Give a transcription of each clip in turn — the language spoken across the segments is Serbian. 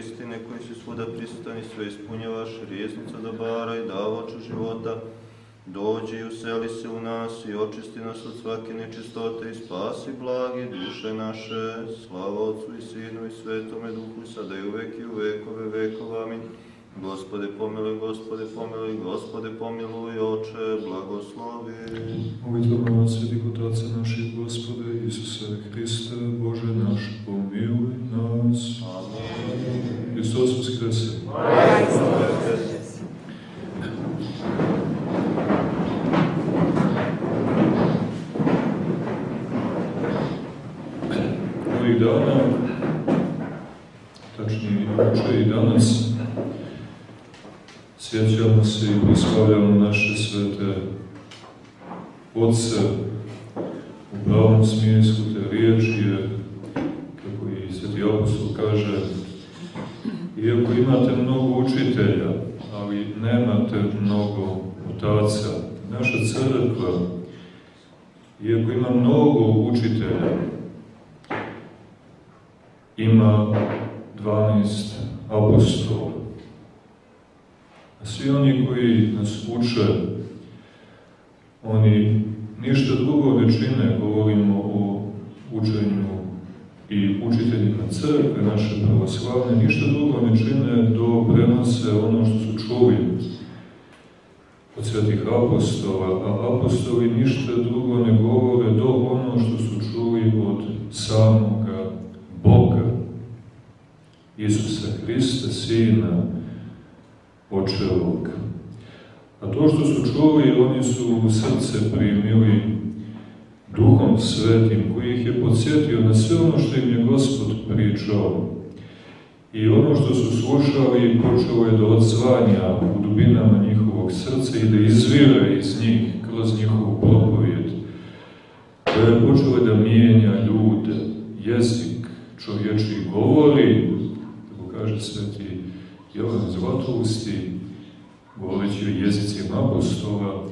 istine, koji si svuda prisutan i sve ispunjavaš, rijesnica dobara i davača života, dođi i useli se u nas i očisti nas od svake nečistote i spasi blagi duše naše. Slava Otcu i Sinu i Svetome Duhu, sada i uvek i u vekove vekova. Amin. Gospode pomiluj, Gospode pomiluj, Gospode pomiluj, Oče, blagoslovi. Molitvom Svetih Otaca naših Gospode Isuse Hriste, Bože naš, pomiluj nas. Amin. Hristos Vaskrese. Ovih dana, tačnije juče i danas, sjećamo se i proslavljamo naše svete Otce u pravom smislu te riječi, jer, kako i sveti apostol kaže, iako imate mnogo učitelja, ali nemate mnogo otaca, naša crkva, iako ima mnogo učitelja, ima 12 apostola. Svi oni koji nas uče, oni ništa drugo ne govorimo o učenju i učiteljima crkve, naše pravoslavne, ništa drugo ne čine do prenose ono što su čuli od svetih apostola, a apostoli ništa drugo ne govore do ono što su čuli od samoga Boga, Isusa Hrista, Sina, Očevog. A to što su čuli, oni su u srce primili Duhom Svetim, koji ih je podsjetio na sve ono što im je Gospod pričao. I ono što su slušali počelo je da odzvanja u dubinama njihovog srca i da izvira iz njih kroz njihovu propovijed. Da je počelo da mijenja ljude, jezik čovječi govori, kako kaže sveti Jovan Zlatousti, govoreći o jezicima apostola,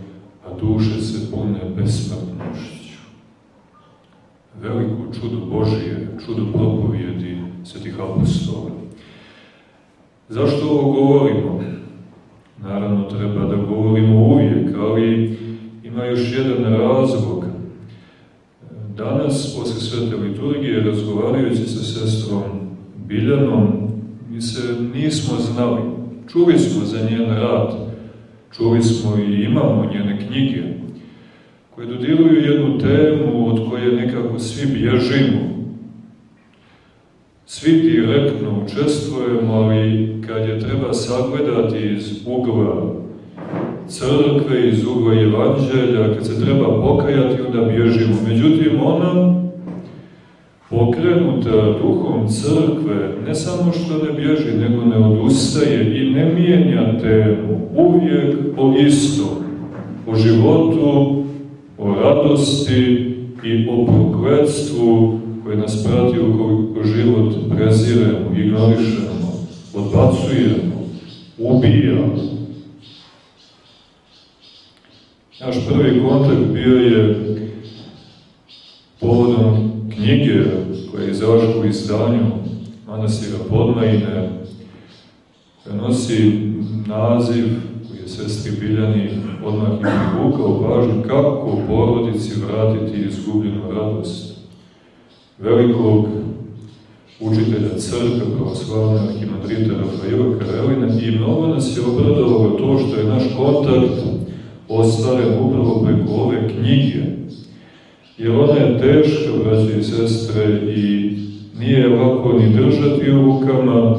a duše se pune besmrtnošću. Veliko čudo Božije, čudo propovijedi svetih apostola. Zašto ovo govorimo? Naravno, treba da govorimo uvijek, ali ima još jedan razlog. Danas, posle svete liturgije, razgovarajući sa sestrom Biljanom, mi se nismo znali. Čuli smo za njen rad, čuli smo i imamo njene knjige, koje dodiruju jednu temu od koje nekako svi bježimo. Svi direktno učestvujemo, ali kad je treba sagledati iz ugla crkve, iz ugla evanđelja, kad se treba pokajati, onda bježimo. Međutim, ona, pokrenuta duhom crkve, ne samo što ne bježi, nego ne odustaje i ne mijenja temu, uvijek o istom, o životu, o radosti i o prokletstvu koje nas prati ukoliko život preziremo, ignorišemo, odbacujemo, ubijamo. Naš prvi kontakt bio je povodom knjige koja izašla u izdanju manastira Podmajine, nosi naziv koji je sestri Biljani odmah i privukao pažnju kako porodici vratiti izgubljenu radost velikog učitelja crkve, pravoslavne arhimandrita Rafaela Karelina i mnogo nas je obradovalo to što je naš kontakt ostvaren upravo preko ove knjige. Jer ona je teška, braći i sestre, i nije lako ni držati u rukama,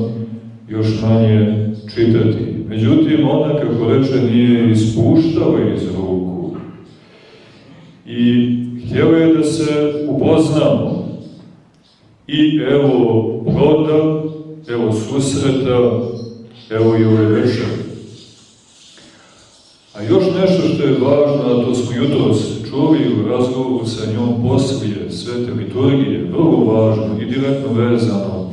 još manje čitati. Međutim, ona, kako reče, nije ispuštala iz ruku. I htjela je da se upoznamo. I evo ploda, evo susreta, evo i ove večere. A još nešto što je važno, a to smo jutros čuli u razgovoru sa njom poslije svete liturgije, vrlo važno i direktno vezano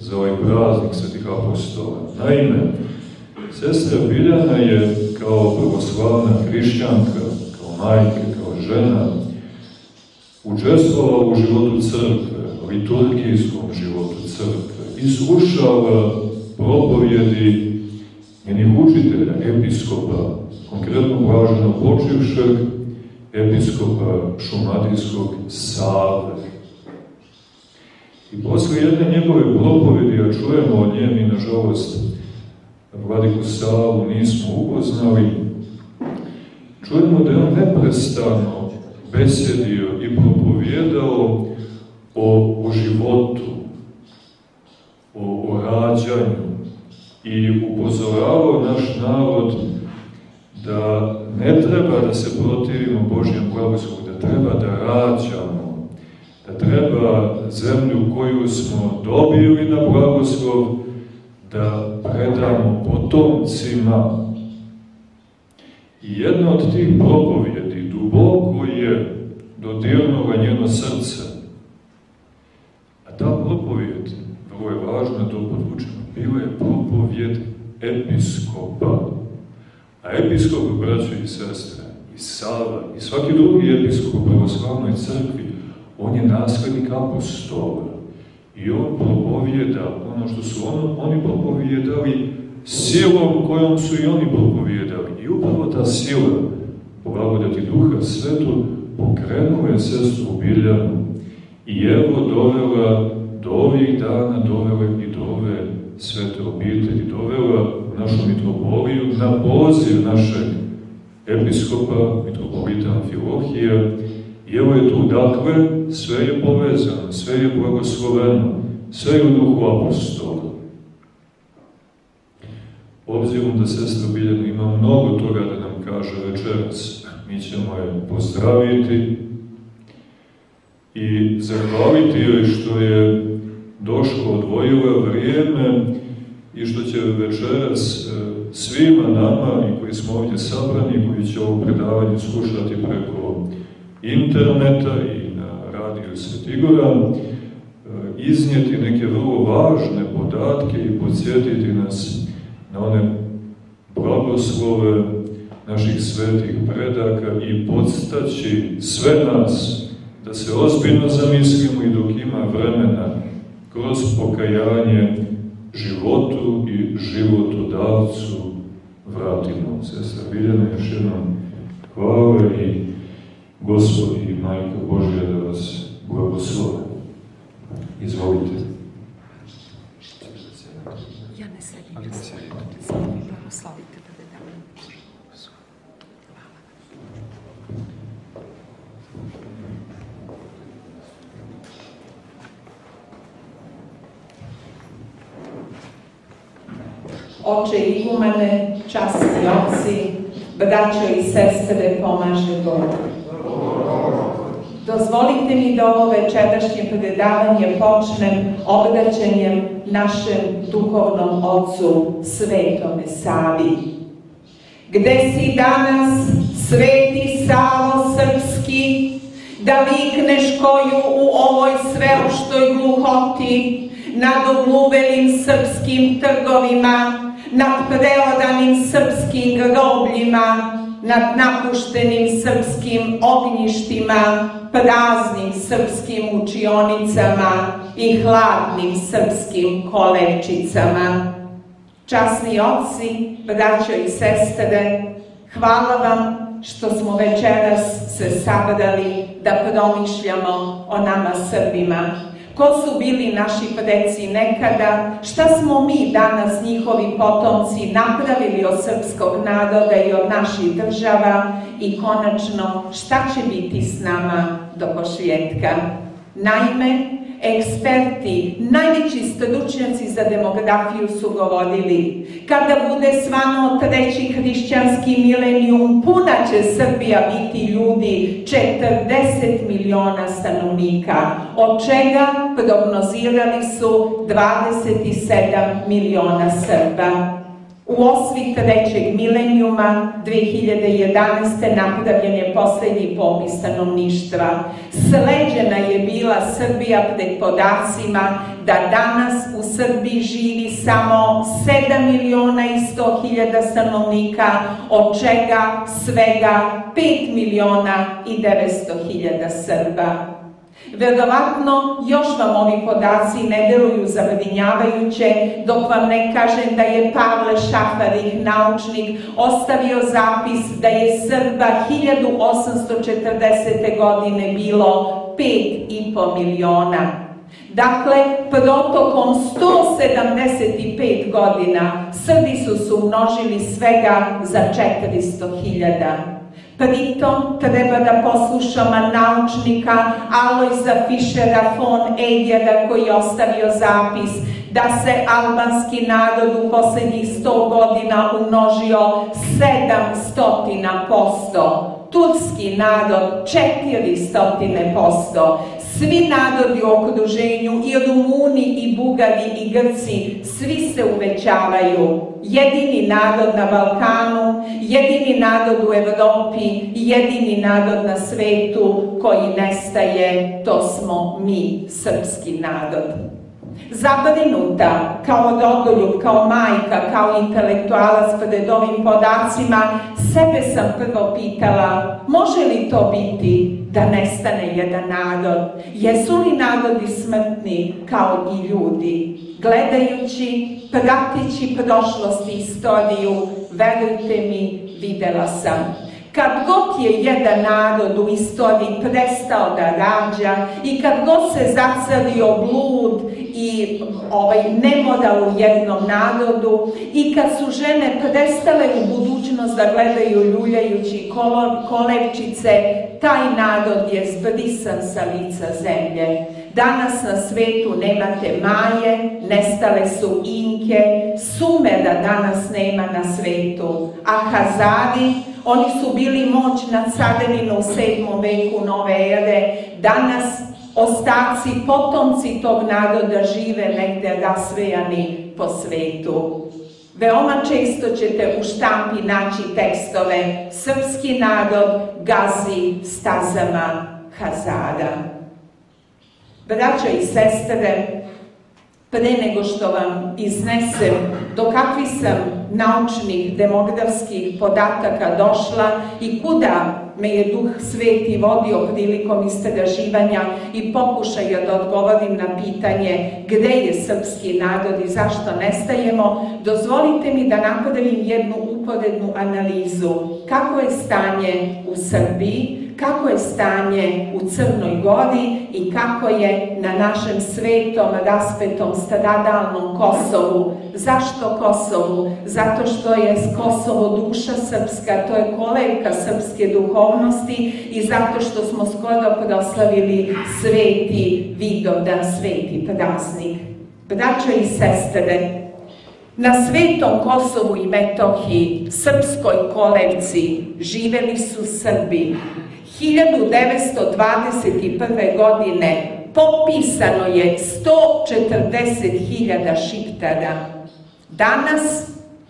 za ovaj praznik svetih apostola. Naime, sestra Biljana je kao pravoslavna hrišćanka, kao majka, kao žena, učestvovala u životu crkve, liturgijskom životu crkve i slušala propovjedi njenih učitelja, episkopa, konkretno blaženo počivšeg episkopa Šumadijskog Save. I posle jedne njegove propovedi, a čujemo o njem i nažalost Vladiku Savu nismo upoznali, čujemo da je on neprestano besedio i propovjedao o, o životu, o, o rađanju i upozoravao naš narod da ne treba da se protivimo Božjem blagoslovu, da treba da rađamo, da treba zemlju koju smo dobili na blagoslov da predamo potomcima. I jedna od tih propovjedi duboko je dodirnula njeno srce. A ta propovjed, vrlo je važno da to podvučemo, bila je propovjed episkopa. A episkop, braćo i sestre, i Sava, i svaki drugi episkop u pravoslavnoj crkvi, on je naslednik apostola. I on propovjeda ono što su on, oni propovjedali silom kojom su i oni propovjedali. I upravo ta sila, blagodati Duha Svetu, pokrenula je sestru Biljanu i evo dovela do ovih dana, dovela i do svete obitelji, dovela našu mitropoliju na poziv našeg episkopa, mitropolita Amfilohija, i evo je tu, dakle, sve je povezano, sve je blagosloveno, sve je u duhu apostola. Obzirom da sestra Biljana ima mnogo toga da nam kaže večerac, mi ćemo je pozdraviti i zahvaliti joj što je došlo, odvojila vrijeme i što će večeras e, svima nama i koji smo ovdje sabrani, koji će ovo predavanje slušati preko interneta i na radiju Svetigora, e, iznijeti neke vrlo važne podatke i podsjetiti nas na one blagoslove naših svetih predaka i podstaći sve nas da se ozbiljno zamislimo i dok ima vremena kroz pokajanje životu i životodavcu vratimo. Sestra Biljana, još jednom hvala i Gospod i Majka Božja da vas blagoslove. Izvolite. Ja ne sedim. Ali ne sedite. Blagoslavite da da dam. Oče igumane, časti oci, braćo i sestre, pomaže Bog. Dozvolite mi da ovo večerašnje predavanje počnem obraćanjem našem duhovnom ocu, Svetome Savi. Gde si danas, Sveti Savo Srpski, da vikneš koju u ovoj sveoštoj gluhoti, nad ogluvelim srpskim trgovima, nad preodanim srpskim grobljima, nad napuštenim srpskim ognjištima, praznim srpskim učionicama i hladnim srpskim kolevčicama. Časni oci, braćo i sestre, hvala vam što smo večeras se sabrali da promišljamo o nama Srbima, Ko su bili naši preci nekada, šta smo mi danas njihovi potomci napravili od srpskog naroda i od naših država i konačno šta će biti s nama do pošljetka. Naime, eksperti, najveći stručnjaci za demografiju su govorili kada bude svano treći hrišćanski milenijum, puna će Srbija biti ljudi 40 miliona stanovnika, od čega prognozirali su 27 miliona Srba. U osvi trećeg milenijuma 2011. napravljen je poslednji popis stanovništva. Sleđena je bila Srbija pred podacima da danas u Srbiji živi samo 7 miliona i 100 hiljada stanovnika, od čega svega 5 miliona i 900 hiljada Srba. Verovatno još vam ovi podaci ne deluju zabrinjavajuće dok vam ne kažem da je Pavle Šafarih, naučnik, ostavio zapis da je Srba 1840. godine bilo 5,5 miliona. Dakle, protokom 175 godina Srbi su se umnožili svega za 400.000. Pritom treba da poslušamo naučnika Alojza Fischera von Eijera koji je ostavio zapis da se albanski narod u poslednjih 100 godina umnožio 700%, turski narod 400%, svi narodi u okruženju, i Rumuni, i Bugari, i Grci, svi se uvećavaju. Jedini narod na Balkanu, jedini narod u Evropi, jedini narod na svetu koji nestaje, to smo mi, srpski narod. Zabrinuta kao rodoljub, kao majka, kao intelektualac pred ovim podacima, sebe sam prvo pitala, može li to biti da nestane jedan narod? Jesu li narodi smrtni kao i ljudi? Gledajući, pratići prošlost i istoriju, verujte mi, videla sam Kad god je jedan narod u istoriji prestao da rađa i kad god se zacelio blud i ovaj nemoral u jednom narodu i kad su žene prestale u budućnost da gledaju ljuljajući kolevčice, taj narod je zbrisan sa lica zemlje. Danas na svetu nemate Maje, nestale su Inke, Sumera danas nema na svetu, a Hazari, oni su bili moć nad Sadeninu u 7. veku nove ere, danas ostaci, potomci tog naroda žive negde rasvejani po svetu. Veoma često ćete u štampi naći tekstove Srpski narod gazi stazama Hazara. Braća i sestre, pre nego što vam iznesem do kakvi sam naučnih demografskih podataka došla i kuda me je Duh Sveti vodio prilikom istraživanja i pokušaja da odgovorim na pitanje gde je srpski narod i zašto nestajemo, dozvolite mi da napravim jednu uporednu analizu. Kako je stanje u Srbiji, kako je stanje u Crnoj Gori i kako je na našem svetom, raspetom, stradalnom Kosovu. Zašto Kosovu? Zato što je Kosovo duša srpska, to je kolevka srpske duhovnosti i zato što smo skoro proslavili sveti Vidovdan, sveti praznik. Braćo i sestre, Na svetom Kosovu i Metohiji, srpskoj kolevci, živeli su Srbi, 1921. godine popisano je 140.000 šiptara. Danas,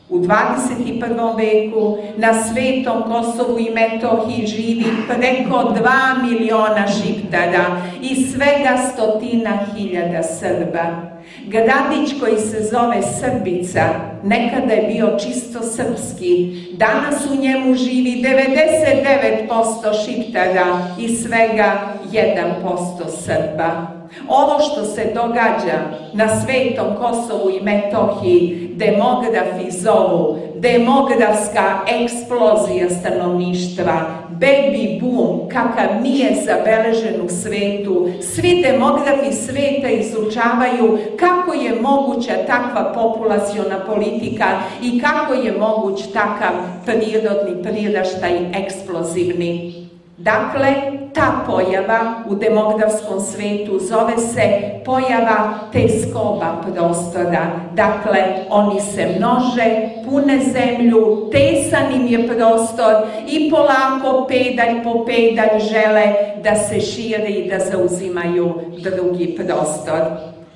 u 21. veku, na svetom Kosovu i Metohiji živi preko 2 miliona šiptara i svega stotina hiljada Srba. Gradić koji se zove Srbica, nekada je bio čisto srpski, danas u njemu živi 99% šiptara i svega 1% Srba. Ovo što se događa na svetom Kosovu i Metohiji, demografi zovu demografska eksplozija stanovništva, baby boom, kakav nije zabeležen u svetu. Svi demografi sveta izučavaju kako je moguća takva populaciona politika i kako je moguć takav prirodni priraštaj eksplozivni. Dakle, ta pojava u demografskom svetu zove se pojava teskoba prostora. Dakle, oni se množe, pune zemlju, tesan im je prostor i polako, pedalj po pedalj žele da se šire i da zauzimaju drugi prostor.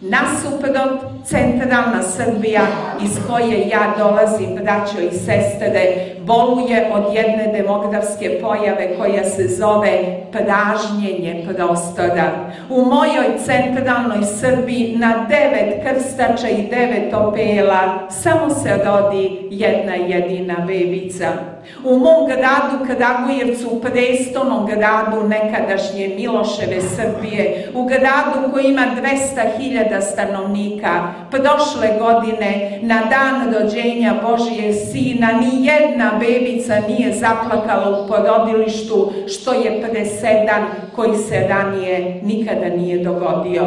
Nasuprot centralna Srbija iz koje ja dolazim, braćo i sestre, boluje od jedne demografske pojave koja se zove pražnjenje prostora. U mojoj centralnoj Srbiji na devet krstača i devet opela samo se rodi jedna jedina bebica. U mom gradu Kragujevcu, u prestolnom gradu nekadašnje Miloševe Srbije, u gradu koji ima 200.000 stanovnika, prošle godine na dan rođenja Božije Sina ni jedna bebica nije zaplakala u porodilištu, što je presedan koji se ranije nikada nije dogodio.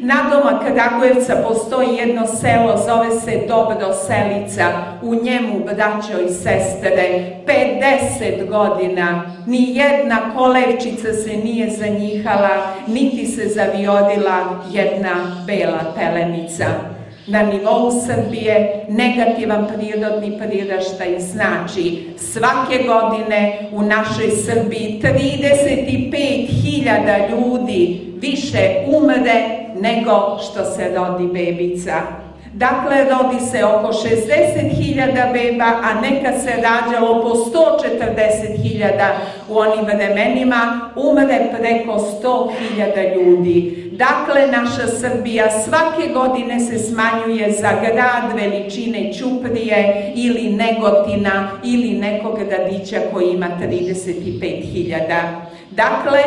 Nadoma Kragujevca postoji jedno selo, zove se Dobro Selica. U njemu, braćo i sestre, 50 godina ni jedna kolevčica se nije zanjihala, niti se zaviodila jedna bela telenica. Na nivou Srbije negativan prirodni priraštaj znači svake godine u našoj Srbiji 35.000 ljudi više umre nego što se rodi bebica. Dakle, rodi se oko 60.000 beba, a neka se rađalo po 140.000 u onim vremenima, umre preko 100.000 ljudi. Dakle, naša Srbija svake godine se smanjuje za grad veličine Ćuprije ili Negotina ili nekog gradića koji ima 35.000. Dakle,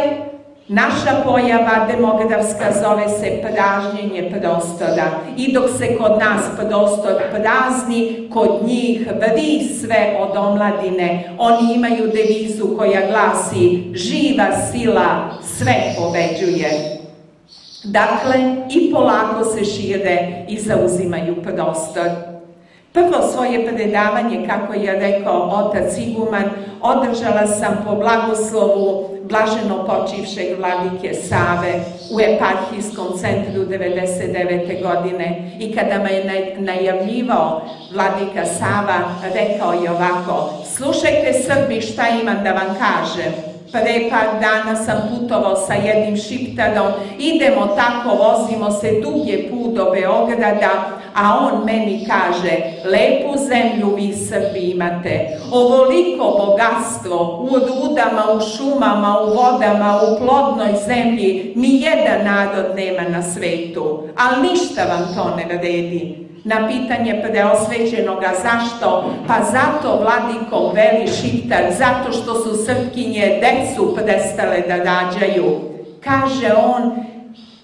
Naša pojava demografska zove se pražnjenje prostora i dok se kod nas prostor prazni, kod njih vri sve od omladine. Oni imaju devizu koja glasi živa sila sve poveđuje. Dakle, i polako se šire i zauzimaju prostor. Prvo svoje predavanje, kako je rekao otac Iguman, održala sam po blagoslovu blaženo počivšeg vladike Save u eparhijskom centru 99. godine i kada me je najavljivao vladika Sava, rekao je ovako, slušajte Srbi šta imam da vam kažem, Pre par dana sam putovao sa jednim šiptarom, idemo tako, vozimo se dug je put do Beograda, a on meni kaže, lepu zemlju vi Srbi imate, ovoliko bogatstvo u rudama, u šumama, u vodama, u plodnoj zemlji, ni jedan narod nema na svetu, ali ništa vam to ne vredi. Na pitanje preosvećenoga zašto? Pa zato vladiko veli šiptar, zato što su srpkinje decu prestale da rađaju. Kaže on,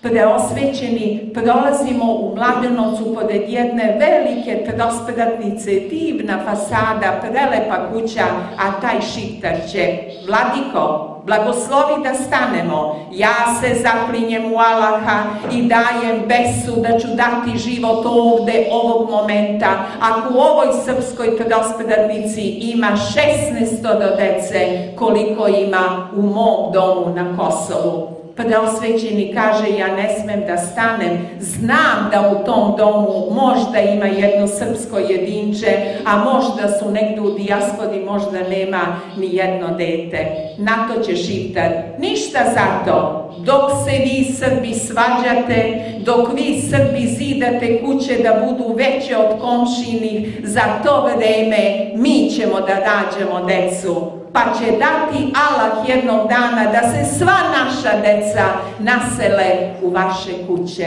preosvećeni, prolazimo u Mladenovcu pored jedne velike trospratnice, divna fasada, prelepa kuća, a taj šiptar će, vladiko, blagoslovi da stanemo, ja se zaplinjem u Allaha i dajem besu da ću dati život ovde, ovog momenta, ako u ovoj srpskoj trospratnici ima 16 dece, koliko ima u mom domu na Kosovu preosvećeni kaže ja ne smem da stanem, znam da u tom domu možda ima jedno srpsko jedinče, a možda su negde u dijaspori, možda nema ni jedno dete. Na to će šiptar. Ništa zato. Dok se vi Srbi svađate, dok vi Srbi zidate kuće da budu veće od komšinih, za to vreme mi ćemo da rađemo decu pa će dati Allah jednog dana da se sva naša deca nasele u vaše kuće.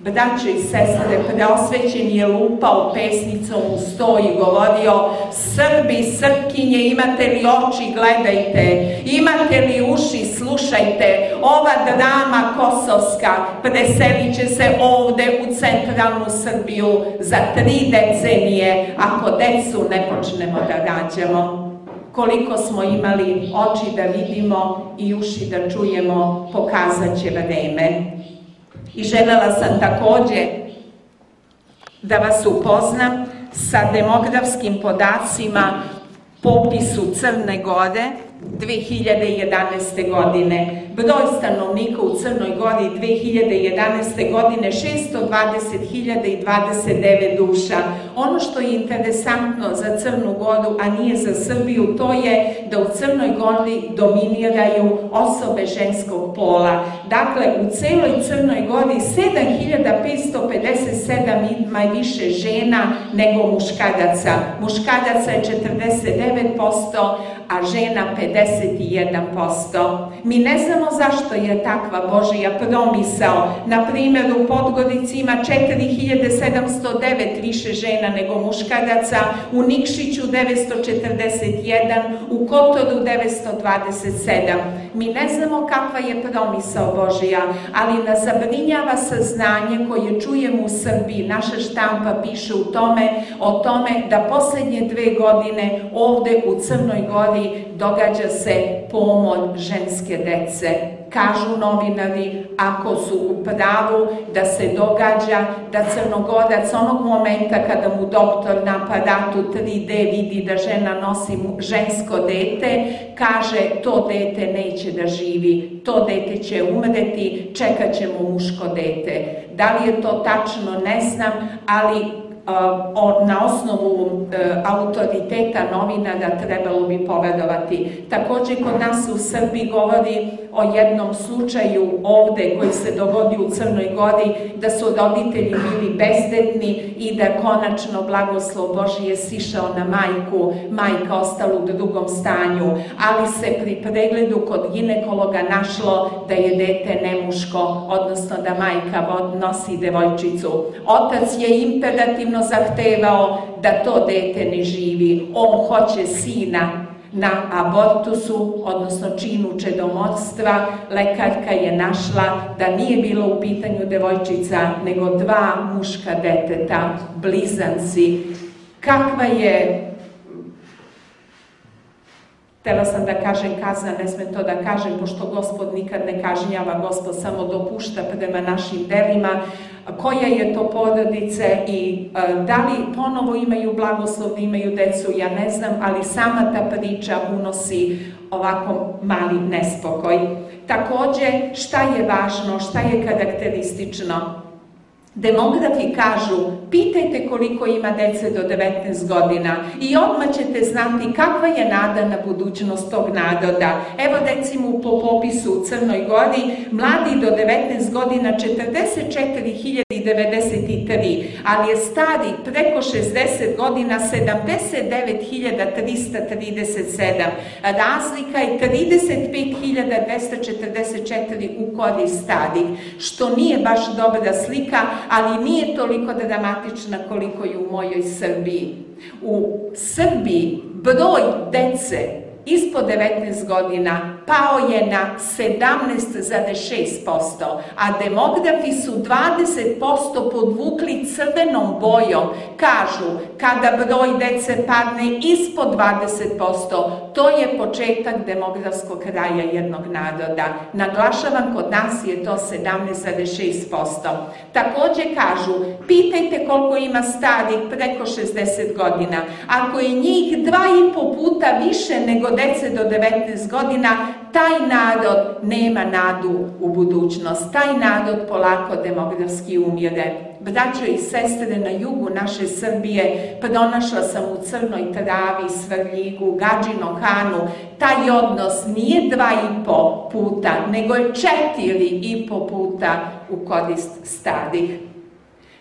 Braćo i sestre, preosvećen je lupao pesnicom u sto i govorio Srbi, Srpkinje, imate li oči, gledajte, imate li uši, slušajte, ova drama kosovska preselit će se ovde u centralnu Srbiju za tri decenije ako decu ne počnemo da rađamo koliko smo imali oči da vidimo i uši da čujemo, pokazat će vreme. I želela sam takođe da vas upoznam sa demografskim podacima popisu Crne Gore 2011. godine. Broj stanovnika u Crnoj Gori 2011. godine 620.029 duša. Ono što je interesantno za Crnu Goru, a nije za Srbiju, to je da u Crnoj Gori dominiraju osobe ženskog pola. Dakle, u celoj Crnoj Gori 7557 ima više žena nego muškaraca. Muškaraca je 49%, a žena 51%. Mi ne znamo zašto je takva Božija promisao. Na primjer, u Podgorici ima 4709 više žena nego muškaraca, u Nikšiću 941, u Kotoru 927. Mi ne znamo kakva je promisao Božija, ali nas zabrinjava saznanje koje čujemo u Srbiji. Naša štampa piše u tome, o tome da poslednje dve godine ovde u Crnoj Gori događa se pomor ženske dece. Kažu novinari, ako su u pravu da se događa da crnogorac onog momenta kada mu doktor na aparatu 3D vidi da žena nosi žensko dete, kaže to dete neće da živi, to dete će umreti, čekat ćemo muško dete. Da li je to tačno, ne znam, ali na osnovu e, autoriteta novinara trebalo bi povedovati. Takođe, kod nas u Srbiji govori o jednom slučaju ovde koji se dogodi u Crnoj Gori, da su roditelji bili bezdetni i da konačno blagoslov Božije sišao na majku, majka ostala u drugom stanju, ali se pri pregledu kod ginekologa našlo da je dete nemuško, odnosno da majka nosi devojčicu. Otac je imperativno zahtevao da to dete ne živi. On hoće sina na abortusu, odnosno činu čedomorstva, lekarka je našla da nije bilo u pitanju devojčica, nego dva muška deteta, blizanci. Kakva je Htela sam da kažem kazna, ne smem to da kažem, pošto gospod nikad ne kažnjava, gospod samo dopušta prema našim delima, koja je to porodice i e, da li ponovo imaju blagoslov, da imaju decu, ja ne znam, ali sama ta priča unosi ovako mali nespokoj. Takođe, šta je važno, šta je karakteristično? Demografi kažu, pitajte koliko ima dece do 19 godina i odmah ćete znati kakva je nada na budućnost tog naroda. Evo recimo po popisu u Crnoj Gori, mladi do 19 godina 44.093, ali je stari preko 60 godina 79.337. Razlika je 35.244 u korist starih, što nije baš dobra slika, ali nije toliko dramatična koliko je u mojoj Srbiji. U Srbiji broj dece ispod 19 godina pao je na 17,6%, a demografi su 20% podvukli crvenom bojom. Kažu, kada broj dece padne ispod 20%, to je početak demografskog kraja jednog naroda. Naglašavam, kod nas je to 17,6%. Takođe kažu, pitajte koliko ima starih preko 60 godina. Ako je njih dva i po puta više nego dece do 19 godina, taj narod nema nadu u budućnost. Taj narod polako demografski umire. Braćo i sestre na jugu naše Srbije pronašla sam u Crnoj Travi, Svrljigu, Gađinom Hanu. Taj odnos nije dva i po puta, nego je četiri i po puta u korist starih.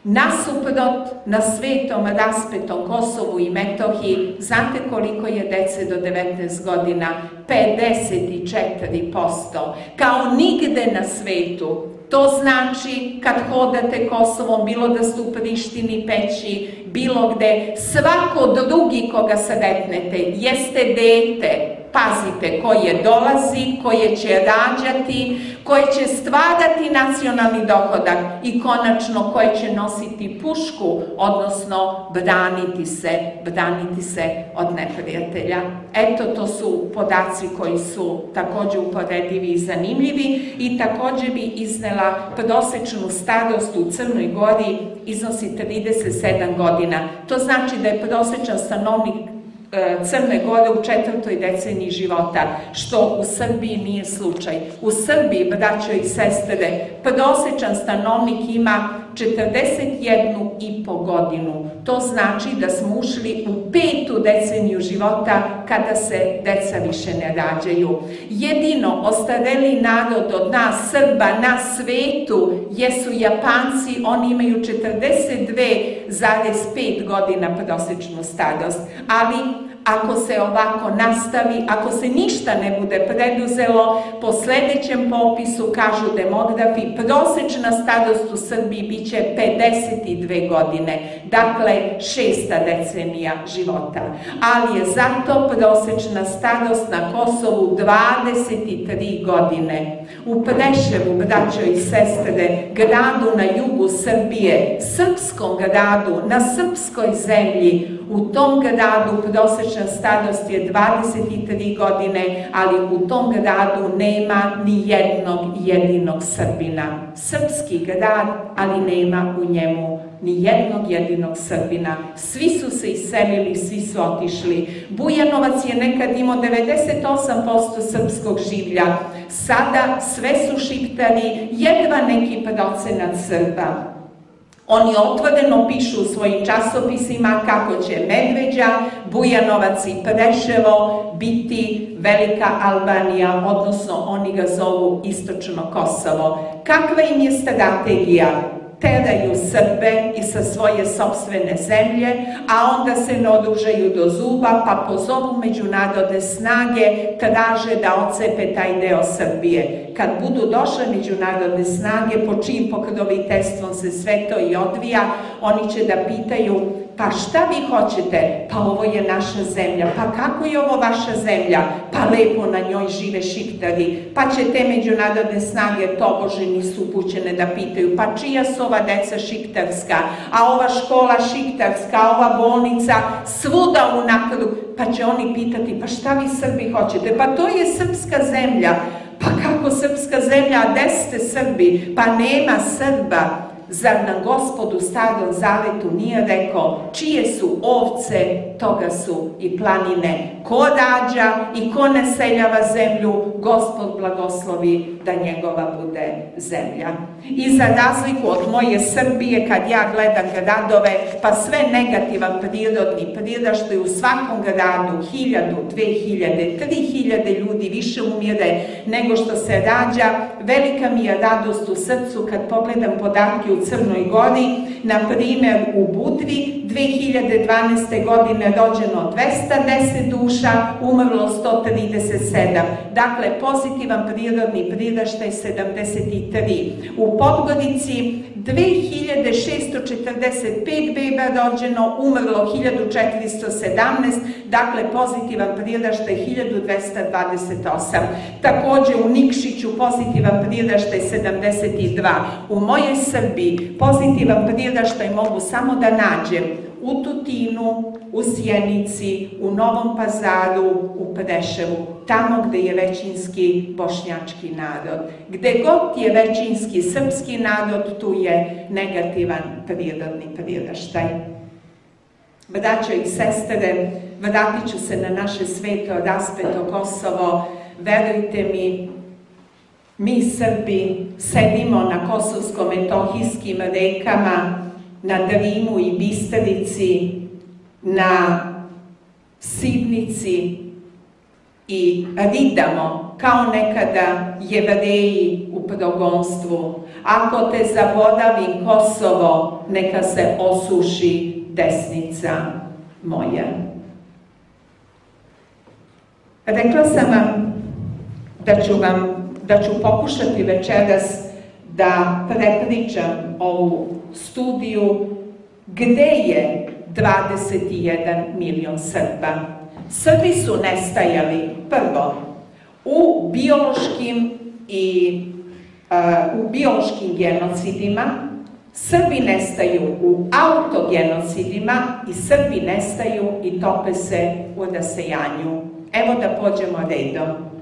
Nasuprot na svetom raspetom Kosovu i Metohiji, znate koliko je dece do 19 godina? 54%. Kao nigde na svetu. To znači kad hodate Kosovom, bilo da ste u Prištini, Peći, bilo gde, svako drugi koga sretnete jeste dete, pazite, koje dolazi, koje će rađati, koje će stvarati nacionalni dohodak i konačno koje će nositi pušku, odnosno braniti se, braniti se od neprijatelja. Eto, to su podaci koji su takođe uporedivi i zanimljivi i takođe bi iznela prosečnu starost u Crnoj Gori iznosi 37 godina. To znači da je prosečan stanovnik Crne Gore u četvrtoj deceniji života, što u Srbiji nije slučaj. U Srbiji, braćo i sestre, prosječan stanovnik ima 41 i po godinu. To znači da smo ušli u petu deceniju života kada se deca više ne rađaju. Jedino ostareli narod od nas Srba na svetu jesu Japanci, oni imaju 42,5 godina prosječnu starost, ali ako se ovako nastavi, ako se ništa ne bude preduzelo, po sledećem popisu, kažu demografi, prosečna starost u Srbiji biće 52 godine, dakle šesta decenija života. Ali je zato prosečna starost na Kosovu 23 godine. U Preševu, braćo i sestre, gradu na jugu Srbije, srpskom gradu, na srpskoj zemlji, u tom gradu prosečna starost je 23 godine, ali u tom gradu nema ni jednog jedinog Srbina. Srpski grad, ali nema u njemu ni jednog jedinog Srbina. Svi su se iselili, svi su otišli. Bujanovac je nekad imao 98% srpskog življa. Sada sve su šiptari, jedva neki procenat Srba. Oni otvoreno pišu u svojim časopisima kako će Medveđa, Bujanovac i Preševo biti Velika Albanija, odnosno oni ga zovu Istočno Kosovo. Kakva im je strategija? Teraju Srbe i sa svoje sobstvene zemlje, a onda se naoružaju do zuba, pa pozovu međunarodne snage, traže da ocepe taj deo Srbije. Kad budu došle međunarodne snage, po čijim pokroviteljstvom se sve to i odvija, oni će da pitaju Pa šta vi hoćete? Pa ovo je naša zemlja. Pa kako je ovo vaša zemlja? Pa lepo na njoj žive šiptari. Pa će te međunarodne snage tobože nisu upućene da pitaju. Pa čija su ova deca šiptarska? A ova škola šiptarska? ova bolnica? Svuda u nakrug. Pa će oni pitati, pa šta vi Srbi hoćete? Pa to je srpska zemlja. Pa kako srpska zemlja? A gde ste Srbi? Pa nema Srba. Zar nam gospod u starom zavetu nije rekao čije su ovce, toga su i planine. Ko rađa i ko naseljava zemlju, gospod blagoslovi da njegova bude zemlja. I za razliku od moje Srbije, kad ja gledam gradove, pa sve negativan prirodni priraštaj u svakom gradu, hiljadu, dve hiljade, tri hiljade ljudi više umire nego što se rađa, velika mi je radost u srcu kad pogledam podatke u Crnoj Gori, na primer u Budvi, 2012. godine rođeno 210 duša, umrlo 137. Dakle, pozitivan prirodni priraštaj 73. U Podgorici 2645 beba rođeno, umrlo 1417, dakle pozitivan priraštaj 1228. Takođe u Nikšiću pozitivan priraštaj 72. U mojoj Srbiji pozitivan priraštaj mogu samo da nađem u Tutinu, u Sjenici, u Novom Pazaru, u Preševu, tamo gde je većinski bošnjački narod. Gde god je većinski srpski narod, tu je negativan prirodni priraštaj. Braćo i sestere, vratit ću se na naše sveto raspeto Kosovo. Verujte mi, mi Srbi sedimo na kosovsko-metohijskim rekama, na Drimu i Bistarici, na Sidnici i ridamo kao nekada jevreji u progonstvu. Ako te zaboravim Kosovo, neka se osuši desnica moja. Rekla sam vam da ću vam, da ću pokušati večeras da prepričam ovu studiju gde je 21 milion Srba. Srbi su nestajali prvo u biološkim i uh, u biološkim genocidima, Srbi nestaju u autogenocidima i Srbi nestaju i tope se u rasejanju. Evo da pođemo redom.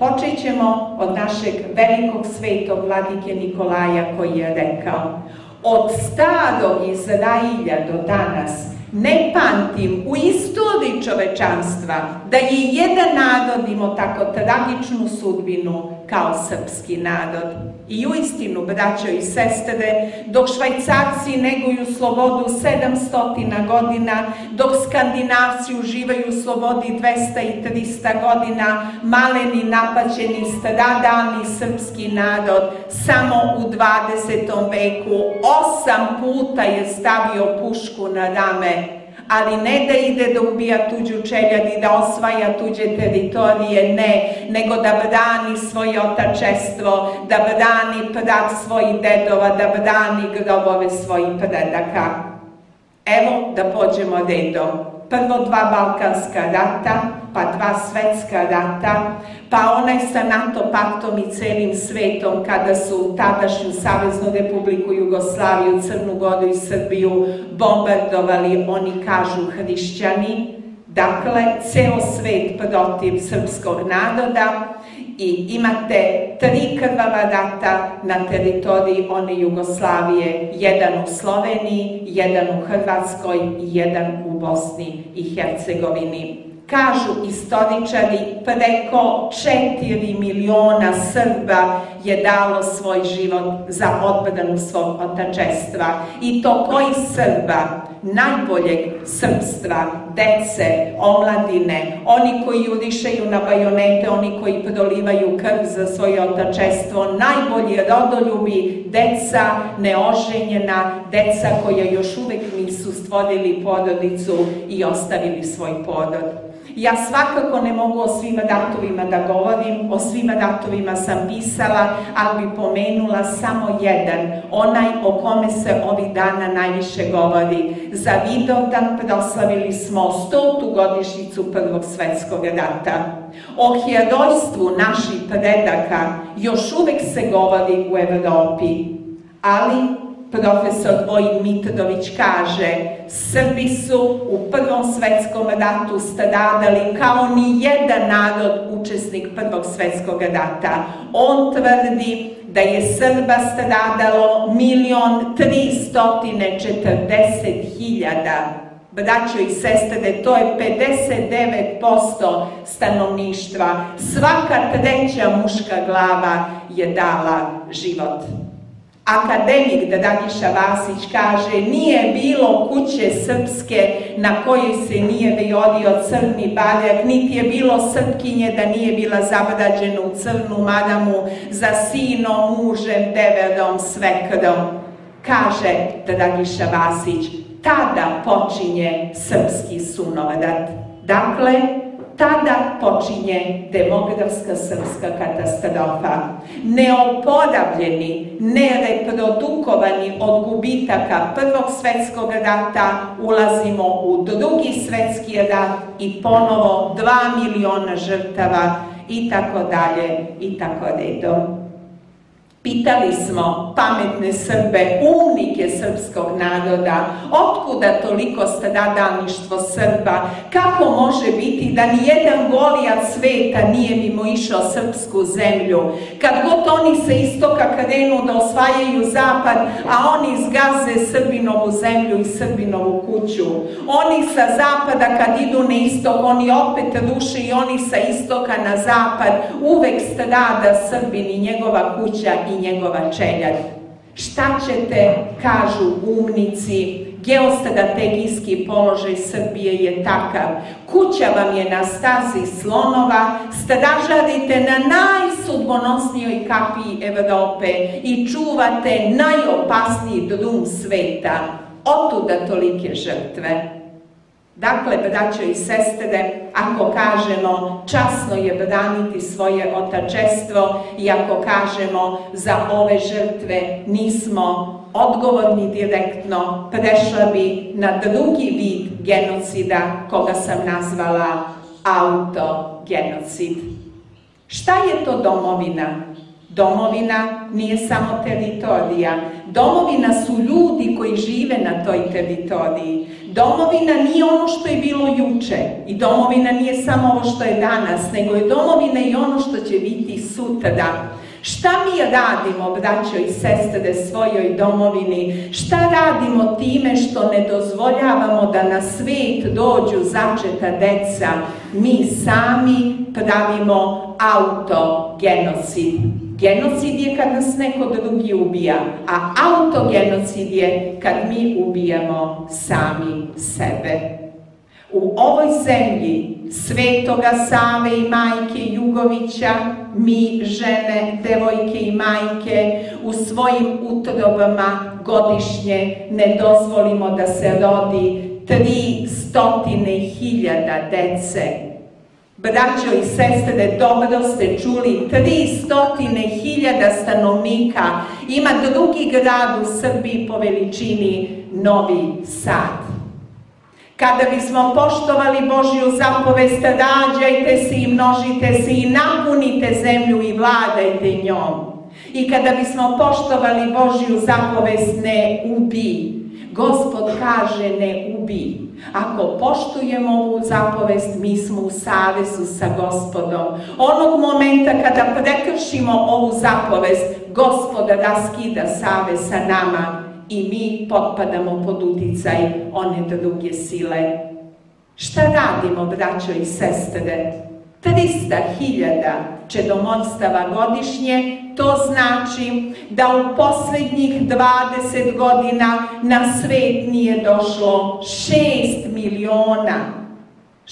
Počet ćemo od našeg velikog svetog vladike Nikolaja koji je rekao od starog Izrailja do danas Ne pamtim u istoriji čovečanstva da je jedan narod imao tako tragičnu sudbinu kao srpski narod. I u istinu, braćo i sestre, dok švajcarci neguju slobodu 700 godina, dok skandinavci uživaju u slobodi 200 i 300 godina, maleni napaćeni stradalni srpski narod samo u 20. veku osam puta je stavio pušku na rame ali ne da ide da ubija tuđu čeljad i da osvaja tuđe teritorije, ne, nego da brani svoje otačestvo, da brani prah svojih dedova, da brani grobove svojih predaka. Evo da pođemo redom prvo dva Balkanska rata, pa dva svetska rata, pa onaj sa NATO paktom i celim svetom kada su tadašnju Saveznu republiku Jugoslaviju, Crnu Goru i Srbiju bombardovali, oni kažu hrišćani, dakle, ceo svet protiv srpskog naroda, i imate tri krvava rata na teritoriji one Jugoslavije, jedan u Sloveniji, jedan u Hrvatskoj i jedan u Bosni i Hercegovini. Kažu istoričari, preko 4 miliona Srba je dalo svoj život za odbranu svog otačestva. I to koji Srba? Najboljeg srpstva, dece, omladine, oni koji jurišaju na bajonete, oni koji prolivaju krv za svoje otačestvo, najbolji rodoljubi, deca neoženjena, deca koja još uvek nisu stvorili porodicu i ostavili svoj porod. Ja svakako ne mogu o svim datovima da govorim, o svim datovima sam pisala, ali bi pomenula samo jedan, onaj o kome se ovih dana najviše govori. Za Vidovdan proslavili smo stotu godišnicu Prvog svetskog rata. O herojstvu naših predaka još uvek se govori u Evropi, ali profesor Vojin Mitrović kaže Srbi su u Prvom svetskom ratu stradali kao ni jedan narod učesnik Prvog svetskog rata. On tvrdi da je Srba stradalo milion tristotine četrdeset hiljada braćo i sestre, to je 59% stanovništva. Svaka treća muška glava je dala život. Akademik Dragiša Vasić kaže nije bilo kuće srpske na kojoj se nije vijodio crni baljak, niti je bilo srpkinje da nije bila zabrađena u crnu madamu za sinom, mužem, deverom, svekrom. Kaže Dragiša Vasić, tada počinje srpski sunovrat. Dakle, tada počinje demografska srpska katastrofa. Neopodavljeni, nereprodukovani od gubitaka Prvog svetskog rata ulazimo u drugi svetski rat i ponovo dva miliona žrtava i tako dalje i tako redom. Pitali smo pametne Srbe, umnike srpskog naroda, otkuda toliko stradalništvo Srba, kako može biti da nijedan golijat sveta nije mimo išao srpsku zemlju, kad god oni sa istoka krenu da osvajaju zapad, a oni zgaze Srbinovu zemlju i Srbinovu kuću. Oni sa zapada kad idu na istok, oni opet ruše i oni sa istoka na zapad, uvek strada Srbin i njegova kuća i njegova čeljad. Šta ćete, kažu umnici, geostrategijski položaj Srbije je takav. Kuća vam je na stazi slonova, stražarite na najsudbonosnijoj kapiji Evrope i čuvate najopasniji drum sveta. Otuda tolike žrtve. Dakle, braćo i sestre, ako kažemo časno je braniti svoje otačestvo i ako kažemo za ove žrtve nismo odgovorni direktno, prešla bi na drugi vid genocida koga sam nazvala autogenocid. Šta je to domovina? Domovina nije samo teritorija. Domovina su ljudi koji žive na toj teritoriji. Domovina nije ono što je bilo juče. I domovina nije samo ovo što je danas, nego je domovina i ono što će biti sutra. Šta mi radimo, braćo i sestre, svojoj domovini? Šta radimo time što ne dozvoljavamo da na svet dođu začeta deca? Mi sami pravimo autogenocid. Genocid je kad nas neko drugi ubija, a autogenocid je kad mi ubijamo sami sebe. U ovoj zemlji Svetoga Save i majke Jugovića, mi žene, devojke i majke u svojim utrobama godišnje ne dozvolimo da se rodi tri stotine hiljada dece. Braćo i sestre, dobro ste čuli, tri stotine hiljada stanovnika ima drugi grad u Srbiji po veličini Novi Sad. Kada bismo poštovali Božju zapovest, rađajte se i množite se i napunite zemlju i vladajte njom. I kada bismo poštovali Božju zapovest, ne ubi. Gospod kaže ne ubi. Ako poštujemo ovu zapovest, mi smo u savezu sa gospodom. Onog momenta kada prekršimo ovu zapovest, gospod raskida savez sa nama i mi potpadamo pod uticaj one druge sile. Šta radimo, braćo i sestre? 300.000 čedomorstava godišnje, to znači da u poslednjih 20 godina na svet nije došlo 6 miliona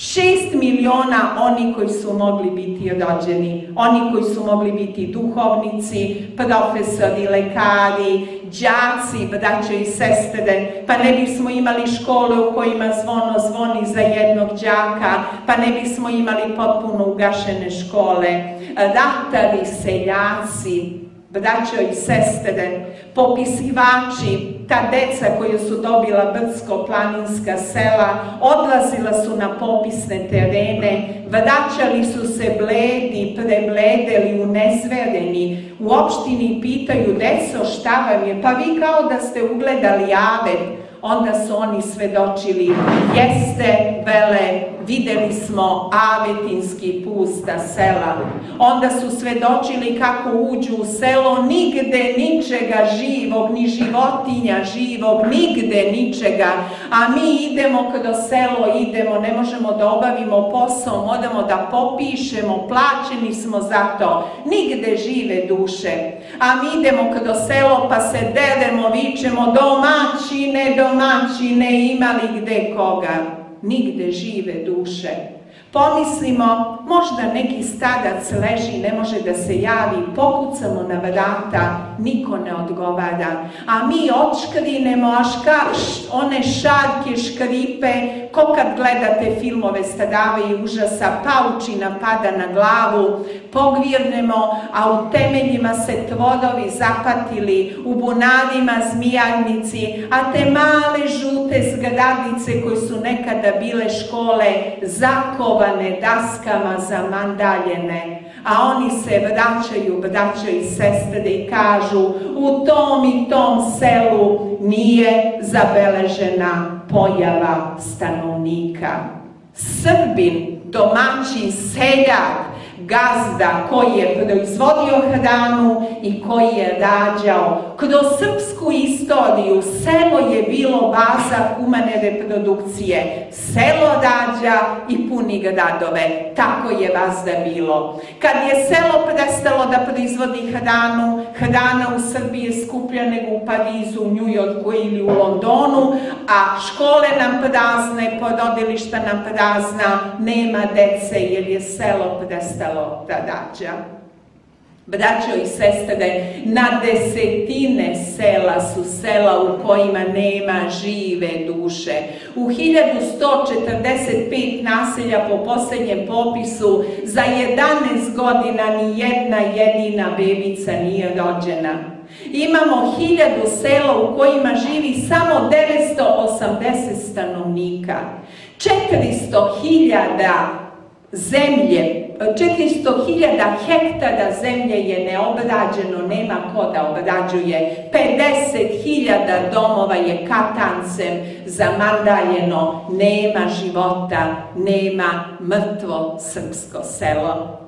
Šest miliona oni koji su mogli biti rođeni, oni koji su mogli biti duhovnici, profesori, lekari, đaci, braće i sestre, pa ne bismo imali škole u kojima zvono zvoni za jednog đaka, pa ne bismo imali potpuno ugašene škole, ratari, seljaci, braćo i sestre, popisivači, ta deca koja su dobila brdsko-planinska sela, odlazila su na popisne terene, vraćali su se bledi, prebledeli, unezvereni, u opštini pitaju, deco, šta vam je? Pa vi kao da ste ugledali avet, onda su oni svedočili, jeste, vele, videli smo avetinski pusta sela. Onda su svedočili kako uđu u selo, nigde ničega živog, ni životinja živog, nigde ničega. A mi idemo kroz selo, idemo, ne možemo da obavimo posao, modemo da popišemo, plaćeni smo za to. Nigde žive duše. A mi idemo kroz selo pa se deremo, vičemo domaćine, domaćine, imali gde koga nigde žive duše. Pomislimo, možda neki stadac leži, ne može da se javi, pokucamo na vrata, niko ne odgovara. A mi očkrinemo, a ška, one šarke, škripe, ko kad gledate filmove stadave i užasa, paučina pada na glavu, pogvirnemo, a u temeljima se tvodovi zapatili, u bunarima zmijarnici, a te male žute zgradice koje su nekada bile škole, zakovane daskama zamandaljene, a oni se vraćaju, braćo i sestre, i kažu u tom i tom selu nije zabeležena pojava stanovnika. Srbin, domaćin, seljak, gazda koji je proizvodio hranu i koji je rađao. Kroz srpsku istoriju selo je bilo baza humane reprodukcije. Selo rađa i puni gradove. Tako je vazda bilo. Kad je selo prestalo da proizvodi hranu, hrana u Srbiji je skuplja nego u Parizu, u Njujorku ili u Londonu, a škole nam prazne, porodilišta nam prazna, nema dece jer je selo prestalo da dađa. Braćo i sestre, na desetine sela su sela u kojima nema žive duše. U 1145 naselja po poslednjem popisu za 11 godina ni jedna jedina bebica nije rođena. Imamo hiljadu sela u kojima živi samo 980 stanovnika. 400 hiljada zemlje 400.000 hektara zemlje je neobrađeno, nema ko da obrađuje. 50.000 domova je katancem zamandaljeno, nema života, nema mrtvo srpsko selo.